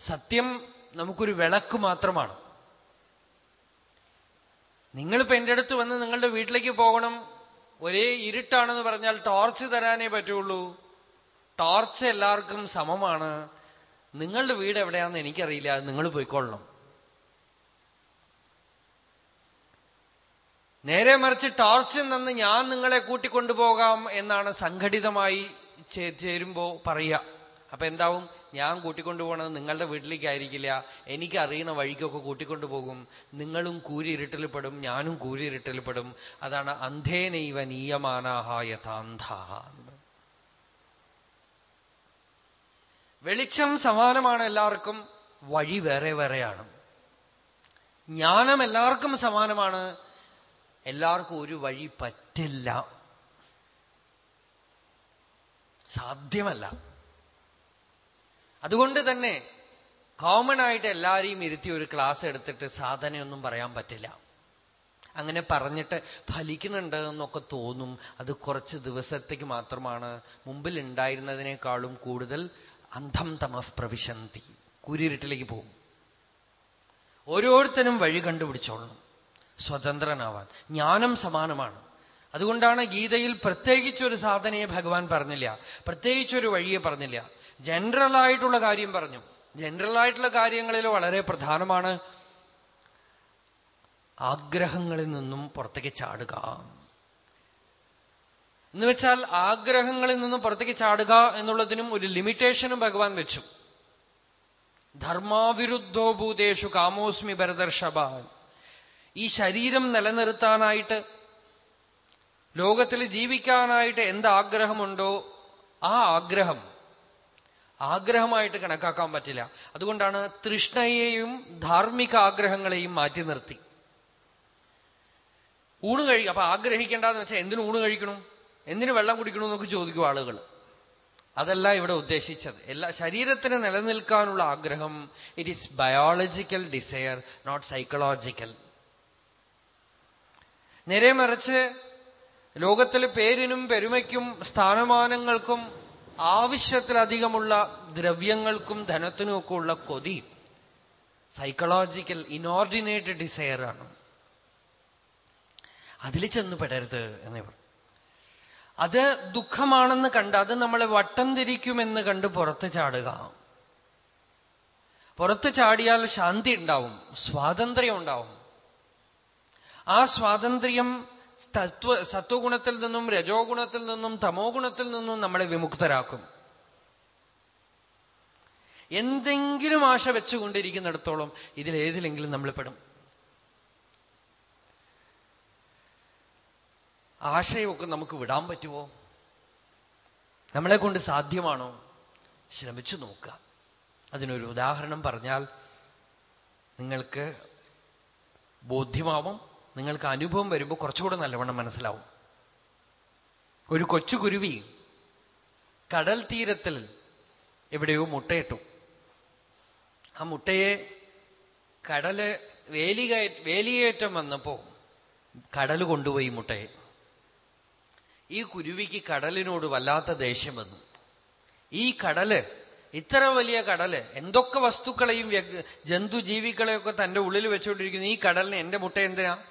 സത്യം നമുക്കൊരു വിളക്ക് മാത്രമാണ്. നിങ്ങളിപ്പോ എന്റെ അടുത്ത് വന്ന് നിങ്ങളുടെ വീട്ടിലേക്ക് പോകണം. ഒരേ ഇരുട്ടാണെന്ന് പറഞ്ഞാൽ ടോർച്ച് തരാനേ പറ്റുള്ളൂ. ടോർച്ച് എല്ലാവർക്കും സമമാണ്. നിങ്ങളുടെ വീട് എവിടെയാണെന്ന് എനിക്കറിയില്ല. നിങ്ങൾ പോയിക്കൊള്ളണം. നേരെ മറിച്ച് ടോർച്ച് നിന്ന് ഞാൻ നിങ്ങളെ കൂട്ടിക്കൊണ്ടുപോകാം എന്നാണ് സംഘടിതമായി ചേരുമ്പോ പറയുക. അപ്പൊ എന്താവും? ഞാൻ കൂട്ടിക്കൊണ്ടു പോകണത് നിങ്ങളുടെ വീട്ടിലേക്കായിരിക്കില്ല. എനിക്ക് അറിയുന്ന വഴിക്കൊക്കെ കൂട്ടിക്കൊണ്ടുപോകും നിങ്ങളും കൂരിരുട്ടിൽപ്പെടും ഞാനും കൂരിരുട്ടിൽപ്പെടും അതാണ് അന്ധേനൈവ നീയമാനാഹ യഥാന്ധ വെളിച്ചം സമാനമാണ് എല്ലാവർക്കും വഴി വേറെ വേറെയാണ്. ജ്ഞാനം എല്ലാവർക്കും സമാനമാണ്. എല്ലാവർക്കും ഒരു വഴി പറ്റില്ല. സാധ്യമല്ല. അതുകൊണ്ട് തന്നെ കോമൺ ആയിട്ട് എല്ലാരെയും ഇരുത്തി ഒരു ക്ലാസ് എടുത്തിട്ട് സാധനയൊന്നും പറയാൻ പറ്റില്ല. അങ്ങനെ പറഞ്ഞിട്ട് ഫലിക്കുന്നുണ്ട് എന്നൊക്കെ തോന്നും. അത് കുറച്ച് ദിവസത്തേക്ക് മാത്രമാണ്. മുമ്പിൽ ഉണ്ടായിരുന്നതിനേക്കാളും കൂടുതൽ അന്ധം തമഫ് പ്രവിശന്തി. കുരിരുട്ടിലേക്ക് പോകും. ഓരോരുത്തരും വഴി കണ്ടുപിടിച്ചോളണം. സ്വതന്ത്രനാവാൻ. ജ്ഞാനം സമാനമാണ്. അതുകൊണ്ടാണ് ഗീതയിൽ പ്രത്യേകിച്ചൊരു സാധനയെ ഭഗവാൻ പറഞ്ഞില്ല. പ്രത്യേകിച്ചൊരു വഴിയെ പറഞ്ഞില്ല. ജനറൽ ആയിട്ടുള്ള കാര്യം പറഞ്ഞു. ജനറൽ ആയിട്ടുള്ള കാര്യങ്ങളിൽ വളരെ പ്രധാനമാണ്. ആഗ്രഹങ്ങളിൽ നിന്നും പുറത്തേക്ക് ചാടുക. എന്ന് വെച്ചാൽ ആഗ്രഹങ്ങളിൽ നിന്നും പുറത്തേക്ക് ചാടുക എന്നുള്ളതിനും ഒരു ലിമിറ്റേഷനും ഭഗവാൻ വെച്ചു. ധർമാവിരുദ്ധോ ഭൂതേഷു കാമോസ്മി ഭരദർഷഭ ഈ ശരീരം നിലനിർത്താനായിട്ട് ലോകത്തിൽ ജീവിക്കാനായിട്ട് എന്ത് ആഗ്രഹമുണ്ടോ ആ ആഗ്രഹം ആഗ്രഹമായിട്ട് കണക്കാക്കാൻ പറ്റില്ല. അതുകൊണ്ടാണ് തൃഷ്ണയെയും ധാർമ്മിക ആഗ്രഹങ്ങളെയും മാറ്റി നിർത്തി. ഊണ് കഴി അപ്പൊ ആഗ്രഹിക്കേണ്ടെന്ന് വെച്ചാൽ എന്തിനു ഊണ് കഴിക്കണം? എന്തിനു വെള്ളം കുടിക്കണം എന്നൊക്കെ ചോദിക്കും ആളുകൾ. അതല്ല ഇവിടെ ഉദ്ദേശിച്ചത്. എല്ലാ ശരീരത്തിന് നിലനിൽക്കാനുള്ള ആഗ്രഹം it is biological desire not psychological നേരെ മറിച്ച് ലോകത്തിലെ പേരിനും പെരുമയ്ക്കും സ്ഥാനമാനങ്ങൾക്കും ആവശ്യത്തിലധികമുള്ള ദ്രവ്യങ്ങൾക്കും ധനത്തിനും ഒക്കെ ഉള്ള കൊതി സൈക്കോളജിക്കൽ ഇനോർഡിനേറ്റ് ഡിസയറാണ് അതിൽ ചെന്ന് പെടരുത് എന്നിവർ അത് ദുഃഖമാണെന്ന് കണ്ട് അത് നമ്മളെ വട്ടം തിരിക്കുമെന്ന് കണ്ട് പുറത്ത് ചാടുക. പുറത്ത് ചാടിയാൽ ശാന്തി ഉണ്ടാവും സ്വാതന്ത്ര്യം ഉണ്ടാവും. ആ സ്വാതന്ത്ര്യം തത്വ സത്വഗുണത്തിൽ നിന്നും രജോ ഗുണത്തിൽ നിന്നും തമോ ഗുണത്തിൽ നിന്നും നമ്മളെ വിമുക്തരാക്കും. എന്തെങ്കിലും ആശ വെച്ചുകൊണ്ടിരിക്കുന്നിടത്തോളം ഇതിലേതിലെങ്കിലും നമ്മൾ പെടും. ആശയമൊക്കെ നമുക്ക് വിടാൻ പറ്റുമോ? നമ്മളെ കൊണ്ട് സാധ്യമാണോ? ശ്രമിച്ചു നോക്കുക. അതിനൊരു ഉദാഹരണം പറഞ്ഞാൽ നിങ്ങൾക്ക് ബോധ്യമാവും നിങ്ങൾക്ക് അനുഭവം വരുമ്പോൾ കുറച്ചുകൂടെ നല്ലവണ്ണം മനസ്സിലാവും. ഒരു കൊച്ചു കുരുവി കടൽ തീരത്തിൽ എവിടെയോ മുട്ടയിട്ടു. ആ മുട്ടയെ കടൽ വേലി വേലിയേറ്റം വന്നപ്പോ കടൽ കൊണ്ടുപോയി മുട്ടയെ. ഈ കുരുവിക്ക് കടലിനോട് വല്ലാത്ത ദേഷ്യം വന്നു. ഈ കടൽ ഇത്ര വലിയ കടൽ എന്തൊക്കെ വസ്തുക്കളെയും ജന്തുജീവികളെയൊക്കെ തന്റെ ഉള്ളിൽ വെച്ചുകൊണ്ടിരിക്കുന്നു ഈ കടലിന് എന്റെ മുട്ട എന്തിനാ?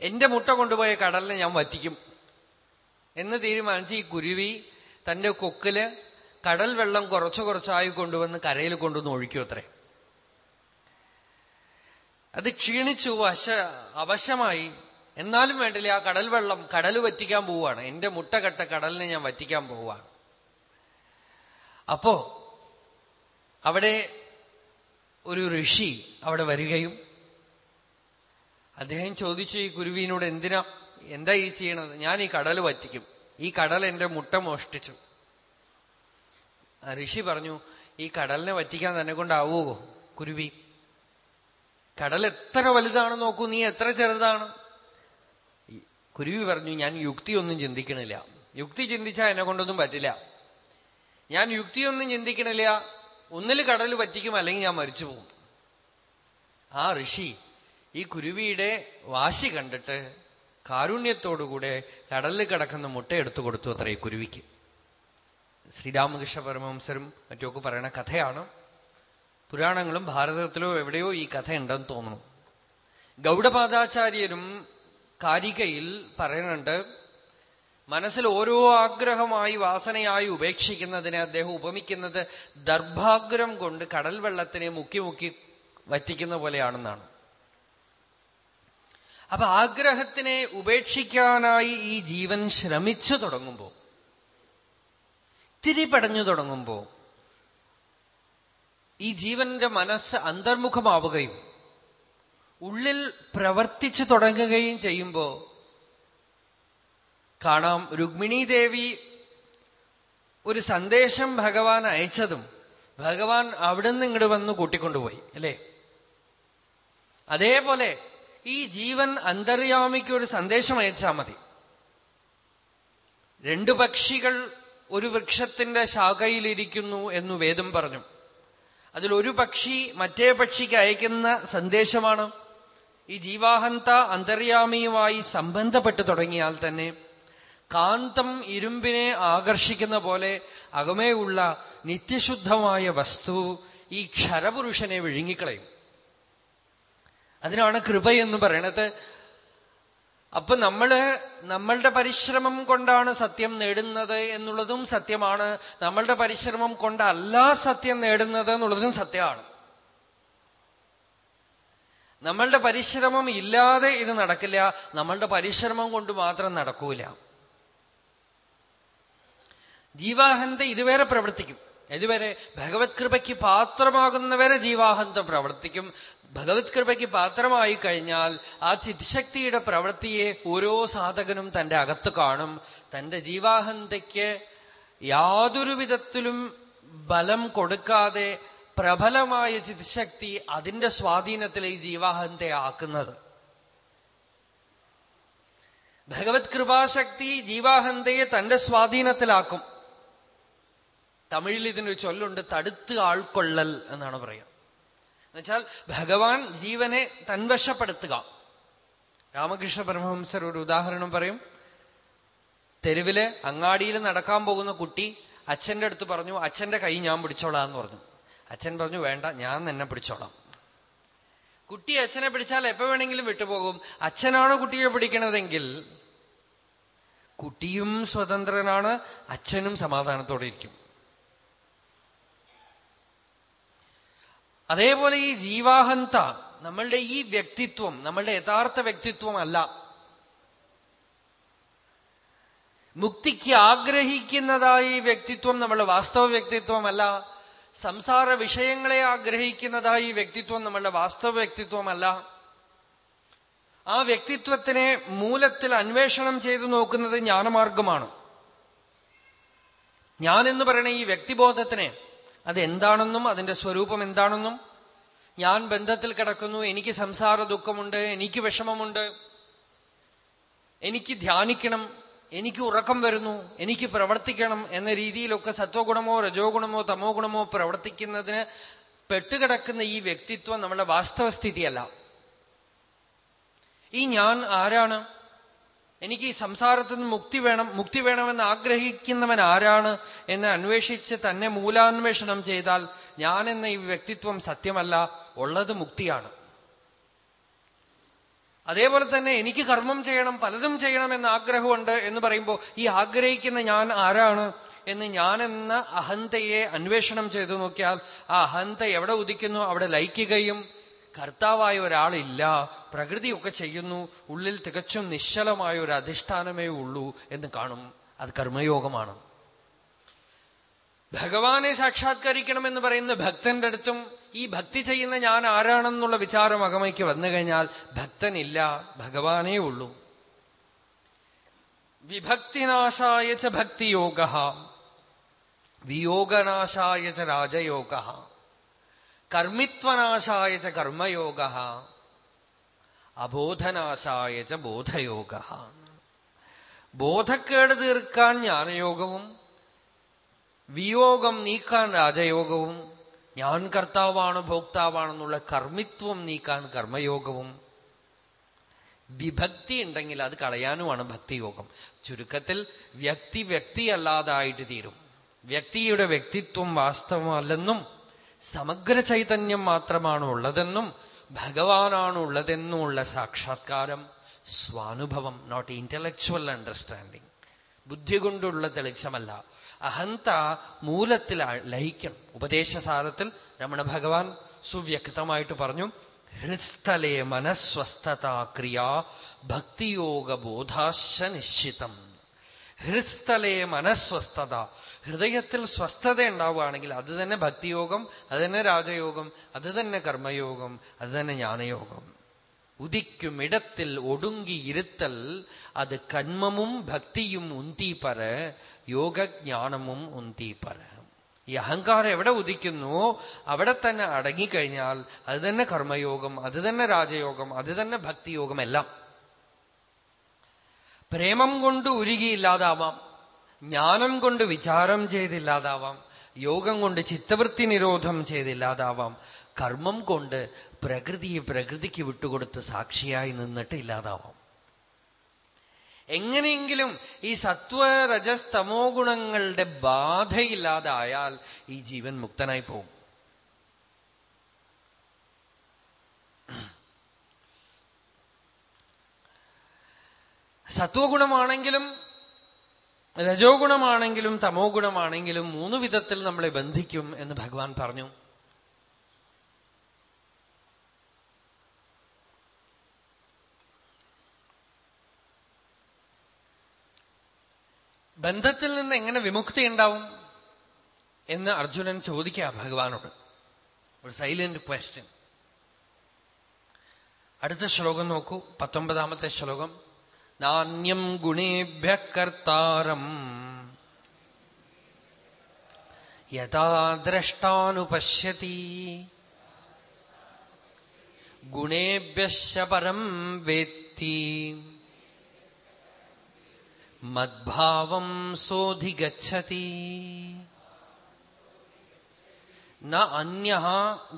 എന്റെ മുട്ട കൊണ്ടുപോയ കടലിനെ ഞാൻ വറ്റിക്കും. എന്ന് തീരുമാനിച്ച് ഈ കുരുവി തന്റെ കൊക്കിൽ കടൽ വെള്ളം കുറച്ചു കുറച്ചായി കൊണ്ടുവന്ന് കരയിൽ കൊണ്ടുവന്ന് ഒഴിക്കും അത്രേ. അത് ക്ഷീണിച്ചു വശ അവശമായി. എന്നാലും വേണ്ടില്ല ആ കടൽ വെള്ളം കടൽ വറ്റിക്കാൻ പോവുകയാണ്. എന്റെ മുട്ട കെട്ട കടലിനെ ഞാൻ വറ്റിക്കാൻ പോവുകയാണ്. അപ്പോ അവിടെ ഒരു ഋഷി അവിടെ വരികയും അദ്ദേഹം ചോദിച്ചു ഈ കുരുവിനോട് എന്തിനാ എന്താ ഈ ചെയ്യണത്? ഞാൻ ഈ കടൽ വറ്റിക്കും. ഈ കടൽ എന്റെ മുട്ട മോഷ്ടിച്ചു. ഋഷി പറഞ്ഞു ഈ കടലിനെ വറ്റിക്കാൻ തന്നെ കൊണ്ടാവുമോ കുരുവി? കടൽ എത്ര വലുതാണ് നോക്കൂ നീ എത്ര ചെറുതാണ്? കുരുവി പറഞ്ഞു ഞാൻ യുക്തിയൊന്നും ചിന്തിക്കണില്ല. യുക്തി ചിന്തിച്ചാൽ എന്നെ കൊണ്ടൊന്നും പറ്റില്ല. ഞാൻ യുക്തിയൊന്നും ചിന്തിക്കണില്ല. ഒന്നിൽ കടൽ പറ്റിക്കും അല്ലെങ്കിൽ ഞാൻ മരിച്ചു പോകും ആ ഋഷി ഈ കുരുവിയുടെ വാശി കണ്ടിട്ട് കാരുണ്യത്തോടുകൂടെ കടലിൽ കിടക്കുന്ന മുട്ട എടുത്തു കൊടുത്തു അത്ര ഈ കുരുവിക്ക്. ശ്രീരാമകൃഷ്ണ പരമഹംസരും മറ്റുമൊക്കെ പറയുന്ന കഥയാണ്. പുരാണങ്ങളും ഭാരതത്തിലോ എവിടെയോ ഈ കഥ ഉണ്ടെന്ന് തോന്നുന്നു. ഗൗഡപാദാചാര്യരും കാരികയിൽ പറയുന്നുണ്ട് മനസ്സിൽ ഓരോ ആഗ്രഹമായി വാസനയായി ഉപേക്ഷിക്കുന്നതിനെ അദ്ദേഹം ഉപമിക്കുന്നത് ദർഭാഗ്രം കൊണ്ട് കടൽ വെള്ളത്തിനെ മുക്കി മുക്കി വറ്റിക്കുന്ന പോലെയാണെന്നാണ്. അപ്പൊ ആഗ്രഹത്തിനെ ഉപേക്ഷിക്കാനായി ഈ ജീവൻ ശ്രമിച്ചു തുടങ്ങുമ്പോ തിരിപടഞ്ഞു തുടങ്ങുമ്പോ ഈ ജീവന്റെ മനസ്സ് അന്തർമുഖമാവുകയും ഉള്ളിൽ പ്രവർത്തിച്ചു തുടങ്ങുകയും ചെയ്യുമ്പോ കാണാം രുക്മിണി ദേവി ഒരു സന്ദേശം ഭഗവാൻ അയച്ചതും ഭഗവാൻ അവിടുന്ന് ഇങ്ങോട്ട് വന്ന് കൂട്ടിക്കൊണ്ടുപോയി അല്ലേ? അതേപോലെ ഈ ജീവൻ അന്തര്യാമിക്ക് ഒരു സന്ദേശം അയച്ചാൽ മതി. രണ്ടു പക്ഷികൾ ഒരു വൃക്ഷത്തിന്റെ ശാഖയിലിരിക്കുന്നു എന്ന് വേദം പറഞ്ഞു. അതിലൊരു പക്ഷി മറ്റേ പക്ഷിക്ക് അയക്കുന്ന സന്ദേശമാണ്. ഈ ജീവാഹന്ത അന്തര്യാമിയുമായി സംബന്ധപ്പെട്ടു തുടങ്ങിയാൽ തന്നെ കാന്തം ഇരുമ്പിനെ ആകർഷിക്കുന്ന പോലെ അകമേയുള്ള നിത്യശുദ്ധമായ വസ്തു ഈ ക്ഷരപുരുഷനെ വിഴുങ്ങിക്കളയും. അതിനാണ് കൃപയെന്ന് പറയണത്. അപ്പൊ നമ്മൾ നമ്മളുടെ പരിശ്രമം കൊണ്ടാണ് സത്യം നേടുന്നത് എന്നുള്ളതും സത്യമാണ്. നമ്മളുടെ പരിശ്രമം കൊണ്ടല്ല സത്യം നേടുന്നത് എന്നുള്ളതും സത്യമാണ്. നമ്മളുടെ പരിശ്രമം ഇല്ലാതെ ഇത് നടക്കില്ല. നമ്മളുടെ പരിശ്രമം കൊണ്ട് മാത്രം നടക്കൂല. ജീവാഹന്ത ഇതുവരെ പ്രവർത്തിക്കും. ഇതുവരെ ഭഗവത് കൃപയ്ക്ക് പാത്രമാകുന്നവരെ ജീവാഹന്തം പ്രവർത്തിക്കും. ഭഗവത് കൃപയ്ക്ക് പാത്രമായി കഴിഞ്ഞാൽ ആ ചിത്ശക്തിയുടെ പ്രവൃത്തിയെ ഓരോ സാധകനും തന്റെ അകത്ത് കാണും. തന്റെ ജീവാഹന്തയ്ക്ക് യാതൊരു വിധത്തിലും ബലം കൊടുക്കാതെ പ്രബലമായ ചിത്ശക്തി അതിന്റെ സ്വാധീനത്തിൽ ഈ ജീവാഹന്തയെ ആക്കുന്നത്. ഭഗവത് കൃപാശക്തി ജീവാഹന്തയെ തന്റെ സ്വാധീനത്തിലാക്കും. തമിഴിൽ ഇതിനൊരു ചൊല്ലുണ്ട് തടുത്ത് ആൾക്കൊള്ളൽ എന്നാണ് പറയുക. എന്നുവെച്ചാൽ ഭഗവാൻ ജീവനെ തൻവശപ്പെടുത്തുക. രാമകൃഷ്ണ പരമഹംസർ ഒരു ഉദാഹരണം പറയും. തെരുവിൽ അങ്ങാടിയിൽ നടക്കാൻ പോകുന്ന കുട്ടി അച്ഛന്റെ അടുത്ത് പറഞ്ഞു അച്ഛന്റെ കൈ ഞാൻ പിടിച്ചോളാം എന്ന് പറഞ്ഞു. അച്ഛൻ പറഞ്ഞു വേണ്ട ഞാൻ തന്നെ പിടിച്ചോളാം. കുട്ടി അച്ഛനെ പിടിച്ചാൽ എപ്പോ വേണമെങ്കിലും വിട്ടുപോകും. അച്ഛനാണ് കുട്ടിയെ പിടിക്കണതെങ്കിൽ കുട്ടിയും സ്വതന്ത്രനാണ് അച്ഛനും സമാധാനത്തോടെ ഇരിക്കും. അതേപോലെ ഈ ജീവാഹന്ത നമ്മളുടെ ഈ വ്യക്തിത്വം നമ്മളുടെ യഥാർത്ഥ വ്യക്തിത്വം അല്ല. മുക്തിക്ക് ആഗ്രഹിക്കുന്നതായി വ്യക്തിത്വം നമ്മളുടെ വാസ്തവ വ്യക്തിത്വമല്ല സംസാര വിഷയങ്ങളെ ആഗ്രഹിക്കുന്നതായി വ്യക്തിത്വം നമ്മളുടെ വാസ്തവ വ്യക്തിത്വമല്ല ആ വ്യക്തിത്വത്തിനെ മൂലത്തിൽ അന്വേഷണം ചെയ്തു നോക്കുന്നത് ജ്ഞാനമാർഗമാണ്. ഞാൻ എന്ന് പറയുന്ന ഈ വ്യക്തിബോധത്തിനെ അതെന്താണെന്നും അതിന്റെ സ്വരൂപം എന്താണെന്നും. ഞാൻ ബന്ധത്തിൽ കിടക്കുന്നു എനിക്ക് സംസാര ദുഃഖമുണ്ട് എനിക്ക് വിഷമമുണ്ട്. എനിക്ക് ധ്യാനിക്കണം എനിക്ക് ഉറക്കം വരുന്നു എനിക്ക് പ്രവർത്തിക്കണം എന്ന രീതിയിലൊക്കെ സത്വഗുണമോ രജോ ഗുണമോ തമോ ഗുണമോ പ്രവർത്തിക്കുന്നതിന് പെട്ടുകിടക്കുന്ന ഈ വ്യക്തിത്വം നമ്മുടെ വാസ്തവസ്ഥിതിയല്ല. ഈ ഞാൻ ആരാണ്? എനിക്ക് ഈ സംസാരത്തിൽ നിന്ന് മുക്തി വേണം മുക്തി വേണമെന്ന് ആഗ്രഹിക്കുന്നവൻ ആരാണ് എന്ന് അന്വേഷിച്ച് തന്നെ മൂലാന്വേഷണം ചെയ്താൽ ഞാൻ എന്ന ഈ വ്യക്തിത്വം സത്യമല്ല ഉള്ളത് മുക്തിയാണ്. അതേപോലെ തന്നെ എനിക്ക് കർമ്മം ചെയ്യണം പലതും ചെയ്യണം എന്ന ആഗ്രഹമുണ്ട് എന്ന് പറയുമ്പോൾ ഈ ആഗ്രഹിക്കുന്ന ഞാൻ ആരാണ് എന്ന് ഞാൻ എന്ന അഹന്തയെ അന്വേഷണം ചെയ്തു നോക്കിയാൽ ആ അഹന്ത എവിടെ ഉദിക്കുന്നു അവിടെ ലയിക്കുകയും കർത്താവായ ഒരാളില്ല പ്രകൃതിയൊക്കെ ചെയ്യുന്നു ഉള്ളിൽ തികച്ചും നിശ്ചലമായ ഒരു അധിഷ്ഠാനമേ ഉള്ളൂ എന്ന് കാണും. അത് കർമ്മയോഗമാണ്. ഭഗവാനെ സാക്ഷാത്കരിക്കണമെന്ന് പറയുന്ന ഭക്തന്റെ അടുത്തും ഈ ഭക്തി ചെയ്യുന്ന ഞാൻ ആരാണെന്നുള്ള വിചാരം അകമയ്ക്ക് വന്നു കഴിഞ്ഞാൽ ഭക്തനില്ല ഭഗവാനേ ഉള്ളൂ. വിഭക്തിനാശായ ച ഭക്തിയോഗ വിയോഗനാശായ ച രാജയോഗ. കർമ്മിത്വനാശായ ച കർമ്മയോഗ അബോധനാശായ ച ബോധയോഗ. ബോധക്കേട് തീർക്കാൻ ജ്ഞാനയോഗവും വിയോഗം നീക്കാൻ രാജയോഗവും ഞാൻ കർത്താവാണ് ഭോക്താവാണെന്നുള്ള കർമ്മിത്വം നീക്കാൻ കർമ്മയോഗവും വിഭക്തി ഉണ്ടെങ്കിൽ അത് കളയാനുമാണ് ഭക്തിയോഗം. ചുരുക്കത്തിൽ വ്യക്തി വ്യക്തിയല്ലാതായിട്ട് തീരും. വ്യക്തിയുടെ വ്യക്തിത്വം വാസ്തവമല്ലെന്നും സമഗ്ര ചൈതന്യം മാത്രമാണ് ഉള്ളതെന്നും ഭഗവാനാണ് ഉള്ളതെന്നുമുള്ള സാക്ഷാത്കാരം സ്വാനുഭവം നോട്ട് ഇന്റലക്ച്വൽ അണ്ടർസ്റ്റാൻഡിങ് ബുദ്ധി കൊണ്ടുള്ള തെളിച്ചമല്ല. അഹന്ത മൂലത്തിൽ ലയിക്കണം ഉപദേശസാരത്തിൽ രമണ ഭഗവാൻ സുവ്യക്തമായിട്ട് പറഞ്ഞു ഹൃസ്ഥലേ മനസ്വസ്ഥതാ ക്രിയ ഭക്തിയോഗ ബോധാശ നിശ്ചിതം. ഹൃസ്ഥലേ മനസ്വസ്ഥത. ഹൃദയത്തിൽ സ്വസ്ഥത ഉണ്ടാവുകയാണെങ്കിൽ അത് തന്നെ ഭക്തിയോഗം അത് തന്നെ രാജയോഗം അത് തന്നെ കർമ്മയോഗം അത് തന്നെ ജ്ഞാനയോഗം. ഒടുങ്ങി ഇൃത്തൽ അത് കന്മമും ഭക്തിയും ഉന്തിപ്പറ യോഗജ്ഞാനമും ഉന്തിപ്പറ ഈ അഹങ്കാരം എവിടെ ഉദിക്കുന്നു? അവിടെ തന്നെ അടങ്ങിക്കഴിഞ്ഞാൽ അത് തന്നെ കർമ്മയോഗം അത് തന്നെ രാജയോഗം അത് തന്നെ ഭക്തിയോഗം എല്ലാം. പ്രേമം കൊണ്ട് ഉരുകിയില്ലാതാവാം ജ്ഞാനം കൊണ്ട് വിചാരം ചെയ്തില്ലാതാവാം യോഗം കൊണ്ട് ചിത്തവൃത്തി നിരോധം ചെയ്തില്ലാതാവാം കർമ്മം കൊണ്ട് പ്രകൃതിയെ പ്രകൃതിക്ക് വിട്ടുകൊടുത്ത് സാക്ഷിയായി നിന്നിട്ട് ഇല്ലാതാവാം. എങ്ങനെയെങ്കിലും ഈ സത്വ രജസ് തമോ ഗുണങ്ങളുടെ ബാധയില്ലാതായാൽ ഈ ജീവൻ മുക്തനായി പോകും. സത്വഗുണമാണെങ്കിലും രജോ ഗുണമാണെങ്കിലും തമോ ഗുണമാണെങ്കിലും മൂന്ന് വിധത്തിൽ നമ്മളെ ബന്ധിക്കും എന്ന് ഭഗവാൻ പറഞ്ഞു. ബന്ധത്തിൽ നിന്ന് എങ്ങനെ വിമുക്തി ഉണ്ടാവും എന്ന് അർജുനൻ ചോദിക്കുക ഭഗവാനോട്. ഒരു സൈലന്റ് ക്വസ്റ്റ്യൻ അടുത്ത ശ്ലോകം നോക്കൂ പത്തൊമ്പതാമത്തെ ശ്ലോകം. നാണ്യം ഗുണേഭ്യ കർത്താരം. യഥാ ദ്രഷ്ടാനുപശ്യതി. ഗുണേഭ്യശ്ച പരം വേത്തി. മദ്ഭാവം സോധിഗച്ഛതി. ന അന്യ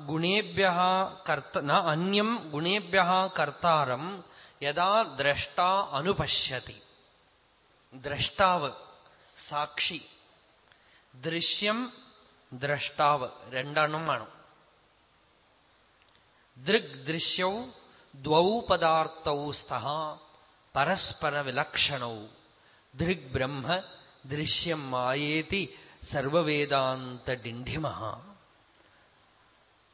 ഗുണേഭ്യ കർത്ത ന അന്യം ഗുണേഭ്യ കർത്താരം. യഥാ ദ്രഷ്ടാ അനുപശ്യതി. ദ്രഷ്ടാവ് സാക്ഷി. ദൃശ്യം ദ്രഷ്ടാവ്. രണ്ടെണ്ണമാണ് ദൃഗ് ദൃശ്യൗ ദ്വൗ പദാർത്ഥൗ സ്ഥ പരസ്പര വിലക്ഷണൗ. ദൃഗ് ബ്രഹ്മ ദൃശ്യം മായേതി സർവവേദാന്ത ഡിണ്ഡിമ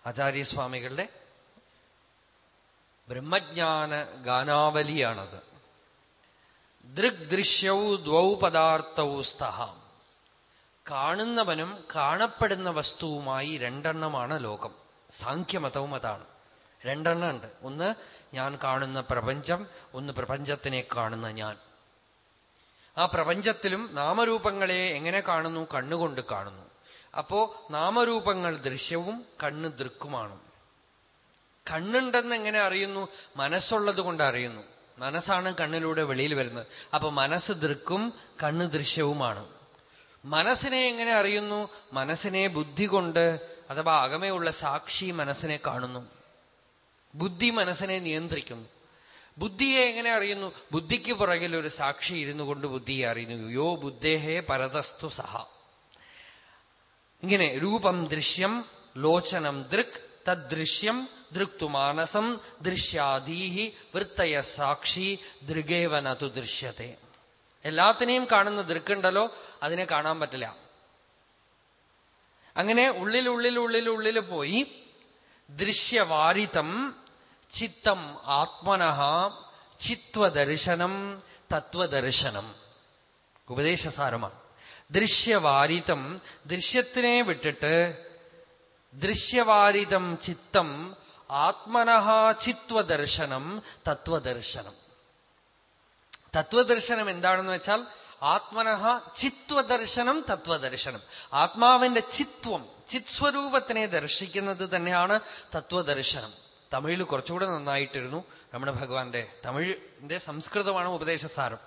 ആചാര്യസ്വാമികളുടെ ബ്രഹ്മജ്ഞാന ഗാനാവലിയാണത് ദൃഗ് ദൃശ്യവും ദ്വൗ പദാർത്ഥവും സ്തഹ. കാണുന്നവനും കാണപ്പെടുന്ന വസ്തുവുമായി രണ്ടെണ്ണമാണ് ലോകം. സാഖ്യമതവും അതാണ്. രണ്ടെണ്ണം ഉണ്ട്. ഒന്ന് ഞാൻ കാണുന്ന പ്രപഞ്ചം. ഒന്ന് പ്രപഞ്ചത്തിനെ കാണുന്ന ഞാൻ. ആ പ്രപഞ്ചത്തിലും നാമരൂപങ്ങളെ എങ്ങനെ കാണുന്നു? കണ്ണുകൊണ്ട് കാണുന്നു. അപ്പോ നാമരൂപങ്ങൾ ദൃശ്യവും കണ്ണ് ദൃക്കുമാണ്. കണ്ണുണ്ടെന്ന് എങ്ങനെ അറിയുന്നു? മനസ്സുള്ളത് കൊണ്ട് അറിയുന്നു. മനസ്സാണ് കണ്ണിലൂടെ വെളിയിൽ വരുന്നത്. അപ്പൊ മനസ്സ് ദൃക്കും കണ്ണ് ദൃശ്യവുമാണ്. മനസ്സിനെ എങ്ങനെ അറിയുന്നു? മനസ്സിനെ ബുദ്ധി കൊണ്ട് അഥവാ അകമയുള്ള സാക്ഷി മനസ്സിനെ കാണുന്നു. ബുദ്ധി മനസ്സിനെ നിയന്ത്രിക്കുന്നു. ബുദ്ധിയെ എങ്ങനെ അറിയുന്നു? ബുദ്ധിക്ക് പുറകിൽ ഒരു സാക്ഷി ഇരുന്നു കൊണ്ട് ബുദ്ധിയെ അറിയുന്നു. യോ ബുദ്ധേഹേ പരതസ്തു സഹ. ഇങ്ങനെ രൂപം ദൃശ്യം ലോചനം ദൃക് തദ്ദൃശ്യം ദൃക്തു മാനസം ദൃശ്യാദീഹി വൃത്തയ സാക്ഷി ദൃഗേവനതു ദൃശ്യത്തെ. എല്ലാത്തിനെയും കാണുന്ന ദൃക്കുണ്ടല്ലോ അതിനെ കാണാൻ പറ്റില്ല. അങ്ങനെ ഉള്ളിൽ ഉള്ളിൽ ഉള്ളിൽ ഉള്ളിൽ പോയി ദൃശ്യവാരിതം ചിത്തം ആത്മനഹ ചിത്വദർശനം തത്വദർശനം. ഉപദേശസാരമാണ്. ദൃശ്യവാരിതം ദൃശ്യത്തിനെ വിട്ടിട്ട് ദൃശ്യവാരിതം ചിത്തം ആത്മനഹ ചിത്വദർശനം തത്വദർശനം. തത്വദർശനം എന്താണെന്ന് വെച്ചാൽ ആത്മനഹ ചിത്വദർശനം തത്വദർശനം. ആത്മാവിന്റെ ചിത്വം ചിത്സ്വരൂപത്തിനെ ദർശിക്കുന്നത് തന്നെയാണ് തത്വദർശനം. തമിഴിൽ കുറച്ചുകൂടെ നന്നായിട്ടിരുന്നു. നമ്മുടെ ഭഗവാന്റെ തമിഴിന്റെ സംസ്കൃതമാണ് ഉപദേശസാരം.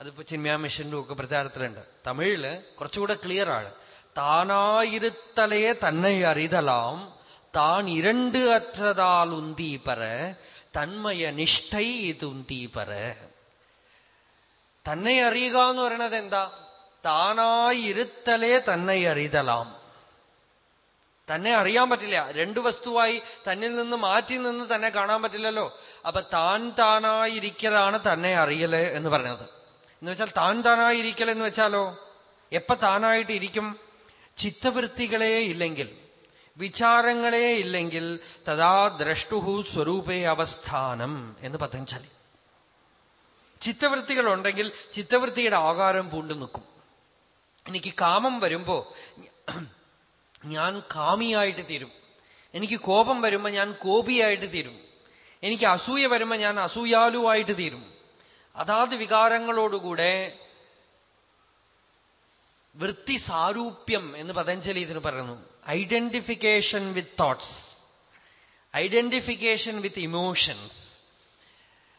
അതിപ്പോ ചിന്മയാ മിഷന്റെ ഒക്കെ പ്രചാരത്തിലുണ്ട്. തമിഴിൽ കുറച്ചുകൂടെ ക്ലിയർ ആണ്. താനായിരുത്തലയെ തന്നെ അറിതലാം தான் இரண்டு அற்றதால் உந்தி பர തന്മയ നിഷ്ഠൈ തുന്തീപര തന്നെ അറിയുക എന്ന് പറയണത് എന്താ താനായി தன்னை തന്നെ അറിതലാം തന്നെ അറിയാൻ പറ്റില്ല രണ്ട് വസ്തുവായി തന്നിൽ നിന്ന് മാറ്റി നിന്ന് തന്നെ കാണാൻ പറ്റില്ലല്ലോ അപ്പൊ താൻ താനായിരിക്കലാണ് തന്നെ അറിയൽ എന്ന് പറയണത്. എന്ന് വെച്ചാൽ താൻ താനായിരിക്കൽ എന്ന് വെച്ചാലോ? എപ്പ താനായിട്ട് ഇരിക്കും? ചിത്തവൃത്തികളേ ഇല്ലെങ്കിൽ. വിചാരങ്ങളെ ഇല്ലെങ്കിൽ തഥാ ദ്രഷ്ടുഹു സ്വരൂപേ അവസ്ഥാനം എന്ന് പതഞ്ജലി ചിത്തവൃത്തികൾ ഉണ്ടെങ്കിൽ ചിത്തവൃത്തിയുടെ ആകാരം പൂണ്ടു നിൽക്കും. എനിക്ക് കാമം വരുമ്പോ ഞാൻ കാമിയായിട്ട് തീരും. എനിക്ക് കോപം വരുമ്പോ ഞാൻ കോപിയായിട്ട് തീരും. എനിക്ക് അസൂയ വരുമ്പോ ഞാൻ അസൂയാലുവായിട്ട് തീരും. അതാത് വികാരങ്ങളോടുകൂടെ വൃത്തി സാരൂപ്യം എന്ന് പതഞ്ജലി ഇതിന് പറയുന്നു. Identification with thoughts identification with emotions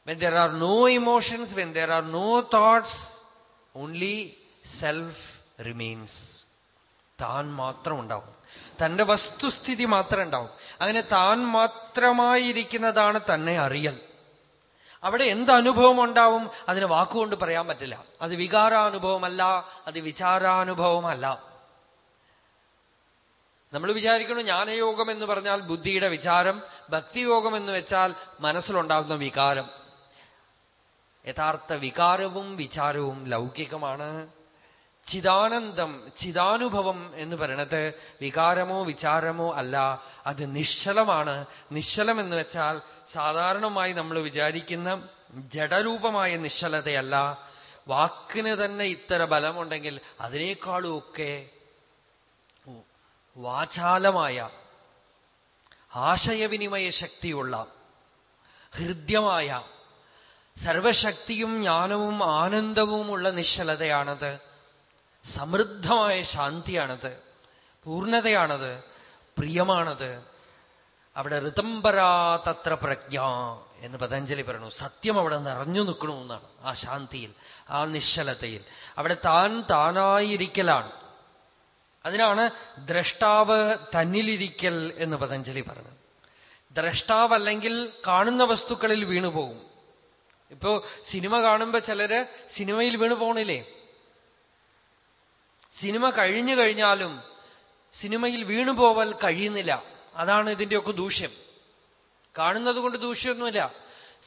when there are no emotions, when there are no thoughts only self remains. താൻ മാത്രം ഉണ്ടാവും. തന്റെ വസ്തുസ്ഥിതി മാത്രം ഉണ്ടാവും. അങ്ങനെ താൻ മാത്രമായിരിക്കുന്നതാണ് തന്നെ അറിയൽ. അവിടെ എന്ത് അനുഭവം ഉണ്ടാവും? അതിന് വാക്കുകൊണ്ട് പറയാൻ പറ്റില്ല. അത് വികാരാനുഭവമല്ല അത് വിചാരാനുഭവമല്ല. നമ്മൾ വിചാരിക്കണം ജ്ഞാനയോഗം എന്ന് പറഞ്ഞാൽ ബുദ്ധിയുടെ വിചാരം ഭക്തിയോഗം എന്ന് വെച്ചാൽ മനസ്സിലുണ്ടാകുന്ന വികാരം. യഥാർത്ഥ വികാരവും വിചാരവും ലൗകികമാണ്. ചിദാനന്ദം ചിദാനുഭവം എന്ന് പറയണത് വികാരമോ വിചാരമോ അല്ല അത് നിശ്ചലമാണ്. നിശ്ചലം എന്ന് വെച്ചാൽ സാധാരണമായി നമ്മൾ വിചാരിക്കുന്ന ജഡരൂപമായ നിശ്ചലതയല്ല. വാക്കിന് തന്നെ ഇത്ര ബലമുണ്ടെങ്കിൽ അതിനേക്കാളും ഒക്കെ വാചാലമായ ആശയവിനിമയ ശക്തിയുള്ള ഹൃദ്യമായ സർവശക്തിയും ജ്ഞാനവും ആനന്ദവുമുള്ള നിശ്ചലതയാണത്. സമൃദ്ധമായ ശാന്തിയാണത്. പൂർണതയാണത്. പ്രിയമാണത്. അവിടെ ഋതംബരാ തത്ര പ്രജ്ഞ എന്ന് പതഞ്ജലി പറഞ്ഞു. സത്യം അവിടെ നിറഞ്ഞു നിൽക്കണമെന്നാണ് ആ ശാന്തിയിൽ ആ നിശ്ചലതയിൽ. അവിടെ താൻ താനായിരിക്കലാണ്. അതിനാണ് ദ്രഷ്ടാവ് തന്നിലിരിക്കൽ എന്ന് പതഞ്ജലി പറഞ്ഞു ദ്രഷ്ടാവല്ലെങ്കിൽ കാണുന്ന വസ്തുക്കളിൽ വീണുപോകും ഇപ്പോ സിനിമ കാണുമ്പോ ചിലര് സിനിമയിൽ വീണു പോണില്ലേ? സിനിമ കഴിഞ്ഞു കഴിഞ്ഞാലും സിനിമയിൽ വീണു വീണുപോവൽ കഴിയുന്നില്ല. അതാണ് ഇതിന്റെയൊക്കെ ദൂഷ്യം. കാണുന്നത് കൊണ്ട് ദൂഷ്യമൊന്നുമില്ല.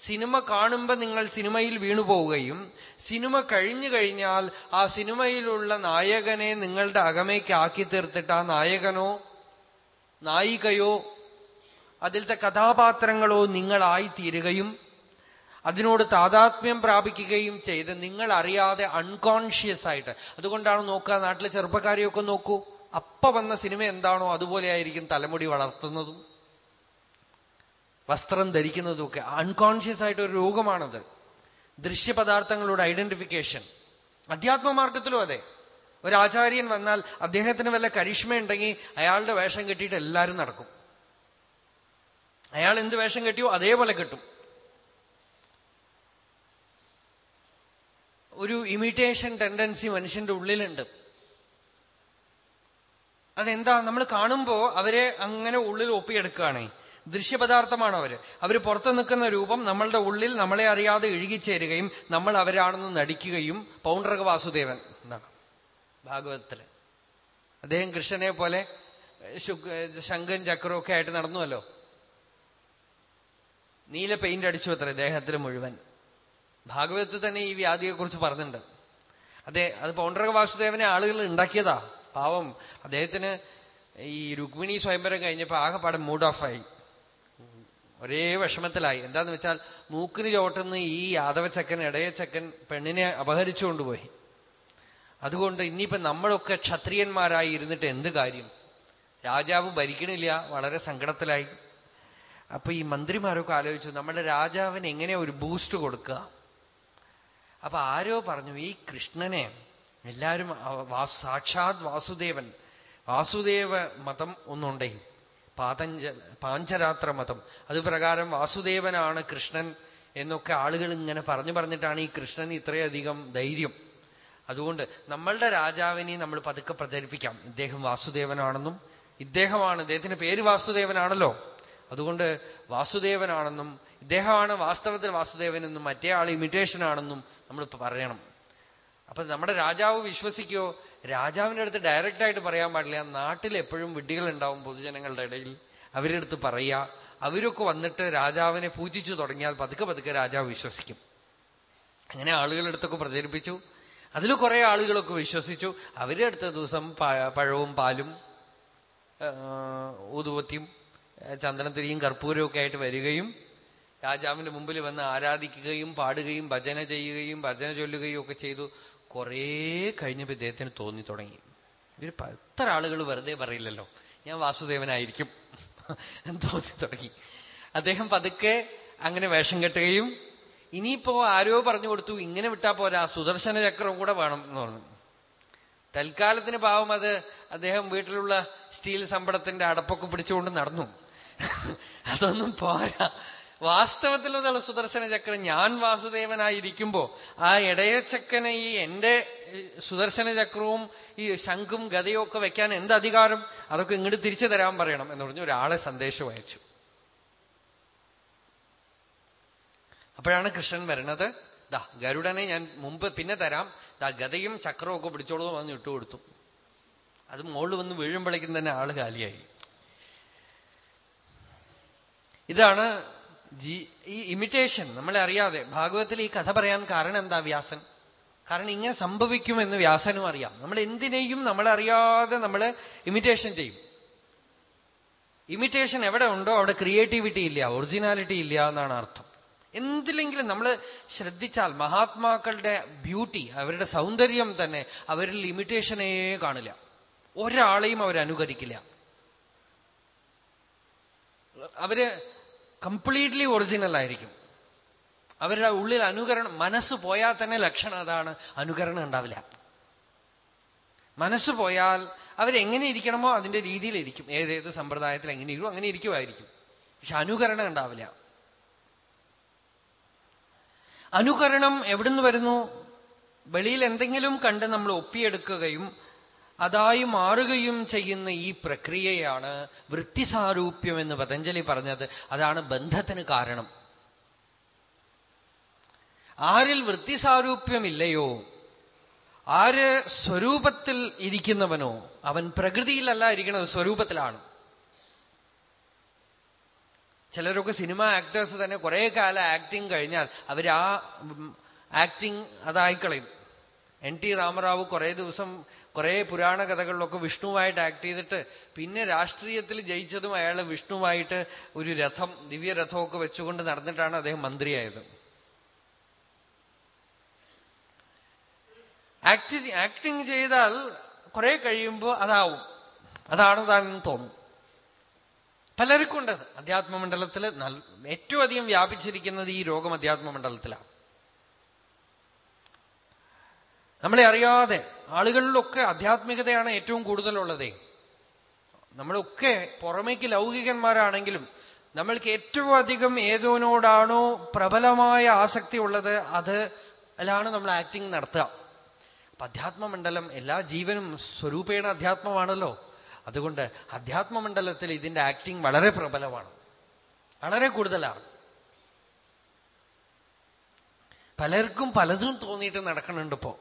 സിനിമ കാണുമ്പോൾ നിങ്ങൾ സിനിമയിൽ വീണുപോവുകയും സിനിമ കഴിഞ്ഞു കഴിഞ്ഞാൽ ആ സിനിമയിലുള്ള നായകനെ നിങ്ങളുടെ അകമേക്ക് ആക്കി തീർത്തിട്ട് ആ നായകനോ നായികയോ അതിലത്തെ കഥാപാത്രങ്ങളോ നിങ്ങളായി തീരുകയും അതിനോട് താതാത്മ്യം പ്രാപിക്കുകയും ചെയ്ത് നിങ്ങൾ അറിയാതെ അൺകോൺഷ്യസ് ആയിട്ട്. അതുകൊണ്ടാണ് നോക്കുക നാട്ടിലെ ചെറുപ്പക്കാരെയൊക്കെ നോക്കൂ. അപ്പ വന്ന സിനിമ എന്താണോ അതുപോലെ ആയിരിക്കും തലമുടി വളർത്തുന്നതും. വസ്ത്രം ധരിക്കുന്നതൊക്കെ അൺകോൺഷ്യസ് ആയിട്ട് ഒരു രോഗമാണത്. ദൃശ്യപദാർത്ഥങ്ങളുടെ ഐഡന്റിഫിക്കേഷൻ അധ്യാത്മമാർഗത്തിലും അതെ. ഒരു ആചാര്യൻ വന്നാൽ അദ്ദേഹത്തിന് വല്ല കരിഷ്മ ഉണ്ടെങ്കിൽ അയാളുടെ വേഷം കെട്ടിയിട്ട് എല്ലാവരും നടക്കും. അയാൾ എന്ത് വേഷം കെട്ടിയോ അതേപോലെ കെട്ടും. ഒരു ഇമിറ്റേഷൻ ടെൻഡൻസി മനുഷ്യന്റെ ഉള്ളിലുണ്ട്. അതെന്താ? നമ്മൾ കാണുമ്പോ അവരെ അങ്ങനെ ഉള്ളിൽ ഒപ്പിയെടുക്കുകയാണ്. ദൃശ്യപദാർത്ഥമാണ് അവർ. അവർ പുറത്തു നിൽക്കുന്ന രൂപം നമ്മളുടെ ഉള്ളിൽ നമ്മളെ അറിയാതെ ഇഴുകിച്ചേരുകയും നമ്മൾ അവരാണെന്ന് നടിക്കുകയും പൗണ്ഡ്രക വാസുദേവൻ എന്നാണ്. ഭാഗവതത്തിൽ. അദ്ദേഹം കൃഷ്ണനെ പോലെ ശംഖൻ ചക്രവും ഒക്കെ ആയിട്ട് നടന്നുവല്ലോ? നീല പെയിന്റ് അടിച്ചു അത്ര ദേഹത്തിൽ മുഴുവൻ. ഭാഗവതത്തിൽ തന്നെ ഈ വ്യാധിയെ കുറിച്ച് പറഞ്ഞിട്ടുണ്ട്. അതെ അത് പൗണ്ഡ്രക വാസുദേവനെ ആളുകൾ ഉണ്ടാക്കിയതാ. പാവം. അദ്ദേഹത്തിന് ഈ രുക്മിണി സ്വയംവരം കഴിഞ്ഞപ്പോ ആകെപ്പാടെ മൂഡ് ഓഫ് ആയി. ഒരേ വിഷമത്തിലായി. എന്താന്ന് വെച്ചാൽ മൂക്കിന് ചോട്ടുന്ന ഈ യാദവചക്കൻ ഇടയ ചക്കൻ പെണ്ണിനെ അപഹരിച്ചുകൊണ്ടുപോയി അതുകൊണ്ട് ഇനിയിപ്പോ നമ്മളൊക്കെ ക്ഷത്രിയന്മാരായി ഇരുന്നിട്ട് എന്ത് കാര്യം? രാജാവ് ഭരിക്കണില്ല വളരെ സങ്കടത്തിലായി. അപ്പൊ ഈ മന്ത്രിമാരൊക്കെ ആലോചിച്ചു നമ്മുടെ രാജാവിന് എങ്ങനെ ഒരു ബൂസ്റ്റ് കൊടുക്കുക? അപ്പൊ ആരോ പറഞ്ഞു ഈ കൃഷ്ണനെ എല്ലാരും സാക്ഷാത് വാസുദേവൻ. വാസുദേവ മതം ഒന്നുണ്ടേ പാതഞ്ച പാഞ്ചരാത്ര മതം അത് പ്രകാരം വാസുദേവനാണ് കൃഷ്ണൻ എന്നൊക്കെ ആളുകൾ ഇങ്ങനെ പറഞ്ഞു പറഞ്ഞിട്ടാണ് ഈ കൃഷ്ണൻ ഇത്രയധികം ധൈര്യം. അതുകൊണ്ട് നമ്മളുടെ രാജാവിനെ നമ്മൾ പതുക്കെ പ്രചരിപ്പിക്കാം. ഇദ്ദേഹം വാസുദേവനാണെന്നും ഇദ്ദേഹമാണ് ഇദ്ദേഹത്തിന്റെ പേര് വാസുദേവനാണല്ലോ. അതുകൊണ്ട് വാസുദേവനാണെന്നും ഇദ്ദേഹമാണ് വാസ്തവത്തിൽ വാസുദേവനെന്നും മറ്റേ ആൾ ഇമിറ്റേഷൻ ആണെന്നും നമ്മൾ പറയണം. അപ്പൊ നമ്മുടെ രാജാവ് വിശ്വസിക്കോ? രാജാവിന്റെ അടുത്ത് ഡയറക്റ്റ് ആയിട്ട് പറയാൻ പാടില്ല. നാട്ടിൽ എപ്പോഴും വിഡ്ഢികൾ ഉണ്ടാവും പൊതുജനങ്ങളുടെ ഇടയിൽ. അവരുടെ അടുത്ത് പറയുക. അവരൊക്കെ വന്നിട്ട് രാജാവിനെ പൂജിച്ചു തുടങ്ങിയാൽ പതുക്കെ പതുക്കെ രാജാവ് വിശ്വസിക്കും. അങ്ങനെ ആളുകളുടെ അടുത്തൊക്കെ പ്രചരിപ്പിച്ചു. അതിൽ കുറെ ആളുകളൊക്കെ വിശ്വസിച്ചു. അവരുടെ അടുത്ത ദിവസം പഴവും പാലും ഊതുപത്തിയും ചന്ദനത്തിരിയും കർപ്പൂരവും ഒക്കെ ആയിട്ട് വരികയും രാജാവിന്റെ മുമ്പിൽ വന്ന് ആരാധിക്കുകയും പാടുകയും ഭജന ചെയ്യുകയും ഭജന ചൊല്ലുകയും ഒക്കെ ചെയ്തു. കുറേ കഴിഞ്ഞപ്പോ ഇദ്ദേഹത്തിന് തോന്നി തുടങ്ങി. ഇവർ എത്ര ആളുകൾ വെറുതെ പറയില്ലല്ലോ. ഞാൻ വാസുദേവനായിരിക്കും. എന്ന് തോന്നി തുടങ്ങി. അദ്ദേഹം പതുക്കെ അങ്ങനെ വേഷം കെട്ടുകയും ഇനിയിപ്പോ ആരോ പറഞ്ഞു കൊടുത്തു ഇങ്ങനെ വിട്ടാ പോരാ സുദർശന ചക്രം കൂടെ വേണം എന്ന് പറഞ്ഞു. തൽക്കാലത്തിന് പാവം അത് അദ്ദേഹം വീട്ടിലുള്ള സ്റ്റീൽ സമ്പടത്തിന്റെ അടപ്പൊക്കെ പിടിച്ചുകൊണ്ട് നടന്നു. അതൊന്നും പോരാ. വാസ്തവത്തിലുള്ള സുദർശന ചക്രം. ഞാൻ വാസുദേവനായിരിക്കുമ്പോ ആ ഇടയച്ചക്കനെ ഈ എന്റെ സുദർശന ചക്രവും ഈ ശംഖും ഗതയും ഒക്കെ വെക്കാൻ എന്ത് അധികാരം? അതൊക്കെ ഇങ്ങോട്ട് തിരിച്ചു തരാൻ പറയണം എന്ന് പറഞ്ഞു ഒരാളെ സന്ദേശം അയച്ചു. അപ്പോഴാണ് കൃഷ്ണൻ വരുന്നത് ദാ ഗരുഡനെ ഞാൻ മുമ്പ് പിന്നെ തരാം. ദാ ഗതയും ചക്രവും ഒക്കെ പിടിച്ചോളൂ വന്ന് ഇട്ടുകൊടുത്തു അത് മുകളിൽ വന്ന് വീഴുമ്പോഴേക്കും തന്നെ ആൾ കാലിയായി. ഇതാണ് ഈ ഇമിറ്റേഷൻ നമ്മളെ അറിയാതെ. ഭാഗവത്തിൽ ഈ കഥ പറയാൻ കാരണം എന്താ വ്യാസൻ? കാരണം ഇങ്ങനെ സംഭവിക്കുമെന്ന് വ്യാസനും അറിയാം. നമ്മൾ എന്തിനേയും നമ്മളറിയാതെ നമ്മൾ ഇമിറ്റേഷൻ ചെയ്യും. ഇമിറ്റേഷൻ എവിടെ ഉണ്ടോ അവിടെ ക്രിയേറ്റിവിറ്റി ഇല്ല ഒറിജിനാലിറ്റി ഇല്ല എന്നാണ് അർത്ഥം. എന്തിലെങ്കിലും നമ്മൾ ശ്രദ്ധിച്ചാൽ മഹാത്മാക്കളുടെ ബ്യൂട്ടി അവരുടെ സൗന്ദര്യം തന്നെ അവരിൽ ഇമിറ്റേഷനേ കാണില്ല. ഒരാളെയും അവരനുകരിക്കില്ല അവർ കംപ്ലീറ്റ്ലി ഒറിജിനൽ ആയിരിക്കും. അവരുടെ ഉള്ളിൽ അനുകരണം മനസ്സ് പോയാൽ തന്നെ ലക്ഷണം അതാണ് അനുകരണം ഉണ്ടാവില്ല. മനസ്സ് പോയാൽ അവരെങ്ങനെ ഇരിക്കണമോ അതിന്റെ രീതിയിലിരിക്കും. ഏതേത് സമ്പ്രദായത്തിൽ എങ്ങനെ ഇരിക്കും അങ്ങനെ ഇരിക്കുമായിരിക്കും. പക്ഷെ അനുകരണം ഉണ്ടാവില്ല. അനുകരണം എവിടുന്ന് വരുന്നു? വെളിയിൽ എന്തെങ്കിലും കണ്ട് നമ്മൾ ഒപ്പിയെടുക്കുകയും അതായി മാറുകയും ചെയ്യുന്ന ഈ പ്രക്രിയയാണ് വൃത്തിസാരൂപ്യം എന്ന് പതഞ്ജലി പറഞ്ഞത്. അതാണ് ബന്ധത്തിന് കാരണം. ആരിൽ വൃത്തിസാരൂപ്യമില്ലയോ? ആര് സ്വരൂപത്തിൽ ഇരിക്കുന്നവനോ? അവൻ പ്രകൃതിയിലല്ല ഇരിക്കുന്നത് സ്വരൂപത്തിലാണ്. ചിലരൊക്കെ സിനിമ ആക്ടേഴ്സ് തന്നെ കുറെ കാലം ആക്ടിങ് കഴിഞ്ഞാൽ അവർ ആ ആക്ടിങ് അതായിക്കളയും. എൻ ടി രാമറാവു കുറെ ദിവസം കുറെ പുരാണ കഥകളിലൊക്കെ വിഷ്ണുവായിട്ട് ആക്ട് ചെയ്തിട്ട് പിന്നെ രാഷ്ട്രീയത്തിൽ ജയിച്ചതും അയാൾ വിഷ്ണുവായിട്ട് ഒരു രഥം ദിവ്യരഥമൊക്കെ വെച്ചുകൊണ്ട് നടന്നിട്ടാണ് അദ്ദേഹം മന്ത്രിയായത്. ആക്ട് ആക്ടിങ് ചെയ്താൽ കുറെ കഴിയുമ്പോൾ അതാവും. അതാണ് താനെന്ന് തോന്നും. പലർക്കും ഉണ്ട് അധ്യാത്മമണ്ഡലത്തിൽ ഏറ്റവും അധികം വ്യാപിച്ചിരിക്കുന്നത് ഈ രോഗം അധ്യാത്മമണ്ഡലത്തിലാണ്. നമ്മളെ അറിയാതെ ആളുകളിലൊക്കെ ആധ്യാത്മികതയാണ് ഏറ്റവും കൂടുതലുള്ളതേ. നമ്മളൊക്കെ പുറമേക്ക് ലൗകികന്മാരാണെങ്കിലും നമ്മൾക്ക് ഏറ്റവും അധികം ഏതോനോടാണോ പ്രബലമായ ആസക്തി ഉള്ളത് അത് അതിലാണ് നമ്മൾ ആക്ടിങ് നടത്തുക. അപ്പൊ അധ്യാത്മമണ്ഡലം എല്ലാ ജീവനും സ്വരൂപേണ അധ്യാത്മമാണല്ലോ. അതുകൊണ്ട് അധ്യാത്മമണ്ഡലത്തിൽ ഇതിന്റെ ആക്ടിങ് വളരെ പ്രബലമാണ്. വളരെ കൂടുതലാണ്. പലർക്കും പലതും തോന്നിയിട്ട് നടക്കുന്നുണ്ട് ഇപ്പോ.